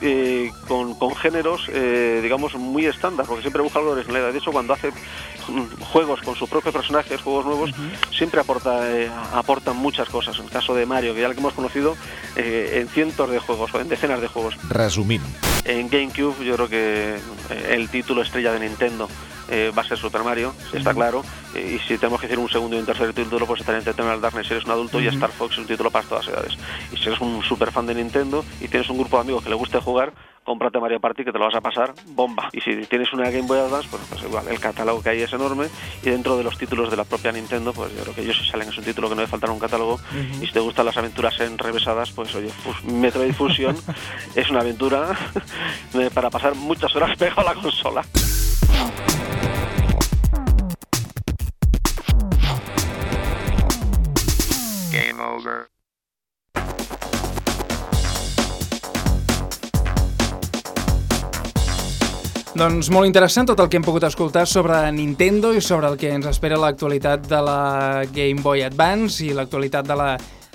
eh, con, con géneros, eh, digamos, muy estándar, porque siempre busca algo de originalidad. De hecho, cuando hace mm, juegos con sus propios personajes, juegos nuevos, siempre aporta, eh, aportan muchas cosas. En el caso de Mario, que ya lo que hemos conocido eh, en cientos de juegos, o en decenas de juegos. Resumint. En GameCube yo creo que eh, el título estrella de Nintendo eh, va a ser Super Mario, está claro. Eh, y si tenemos que decir un segundo y un tercer título, pues estaría Eternal Darkness si eres un adulto y Ujú. Star Fox es un título para todas las edades. Y si eres un super fan de Nintendo y tienes un grupo de amigos que le guste jugar, cómprate Mario Party que te lo vas a pasar bomba. Y si tienes una Game Boy Advance, pues, pues igual, el catálogo que hay es enorme y dentro de los títulos de la propia Nintendo, pues yo creo que ellos si salen es un título que no debe faltar en un catálogo y si te gustan las aventuras enrevesadas, pues oye, Fus- Metroid Fusion es una aventura para pasar muchas horas pegado a la consola. Game over. Doncs molt interessant tot el que hem pogut escoltar sobre Nintendo i sobre el que ens espera l'actualitat de la Game Boy Advance i l'actualitat de la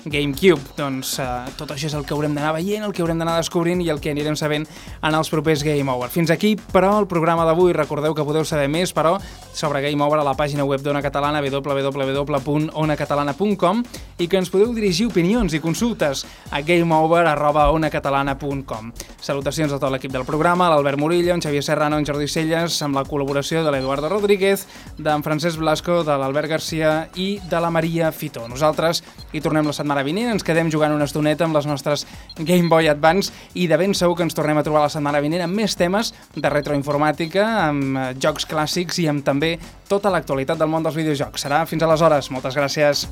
GameCube. Doncs uh, tot això és el que haurem d'anar veient, el que haurem d'anar descobrint i el que anirem sabent en els propers Game Over. Fins aquí, però, el programa d'avui. Recordeu que podeu saber més, però, sobre Game Over a la pàgina web d'Ona Catalana, www.onacatalana.com i que ens podeu dirigir opinions i consultes a gameover.onacatalana.com. Salutacions a tot l'equip del programa, l'Albert Murillo, en Xavier Serrano, en Jordi Celles, amb la col·laboració de l'Eduardo Rodríguez, d'en Francesc Blasco, de l'Albert Garcia i de la Maria Fitó. Nosaltres hi tornem la setmana vinent, ens quedem jugant una estoneta amb les nostres Game Boy Advance i de ben segur que ens tornem a trobar la setmana vinent amb més temes de retroinformàtica, amb eh, jocs clàssics i amb també tota l'actualitat del món dels videojocs. Serà fins aleshores. Moltes gràcies.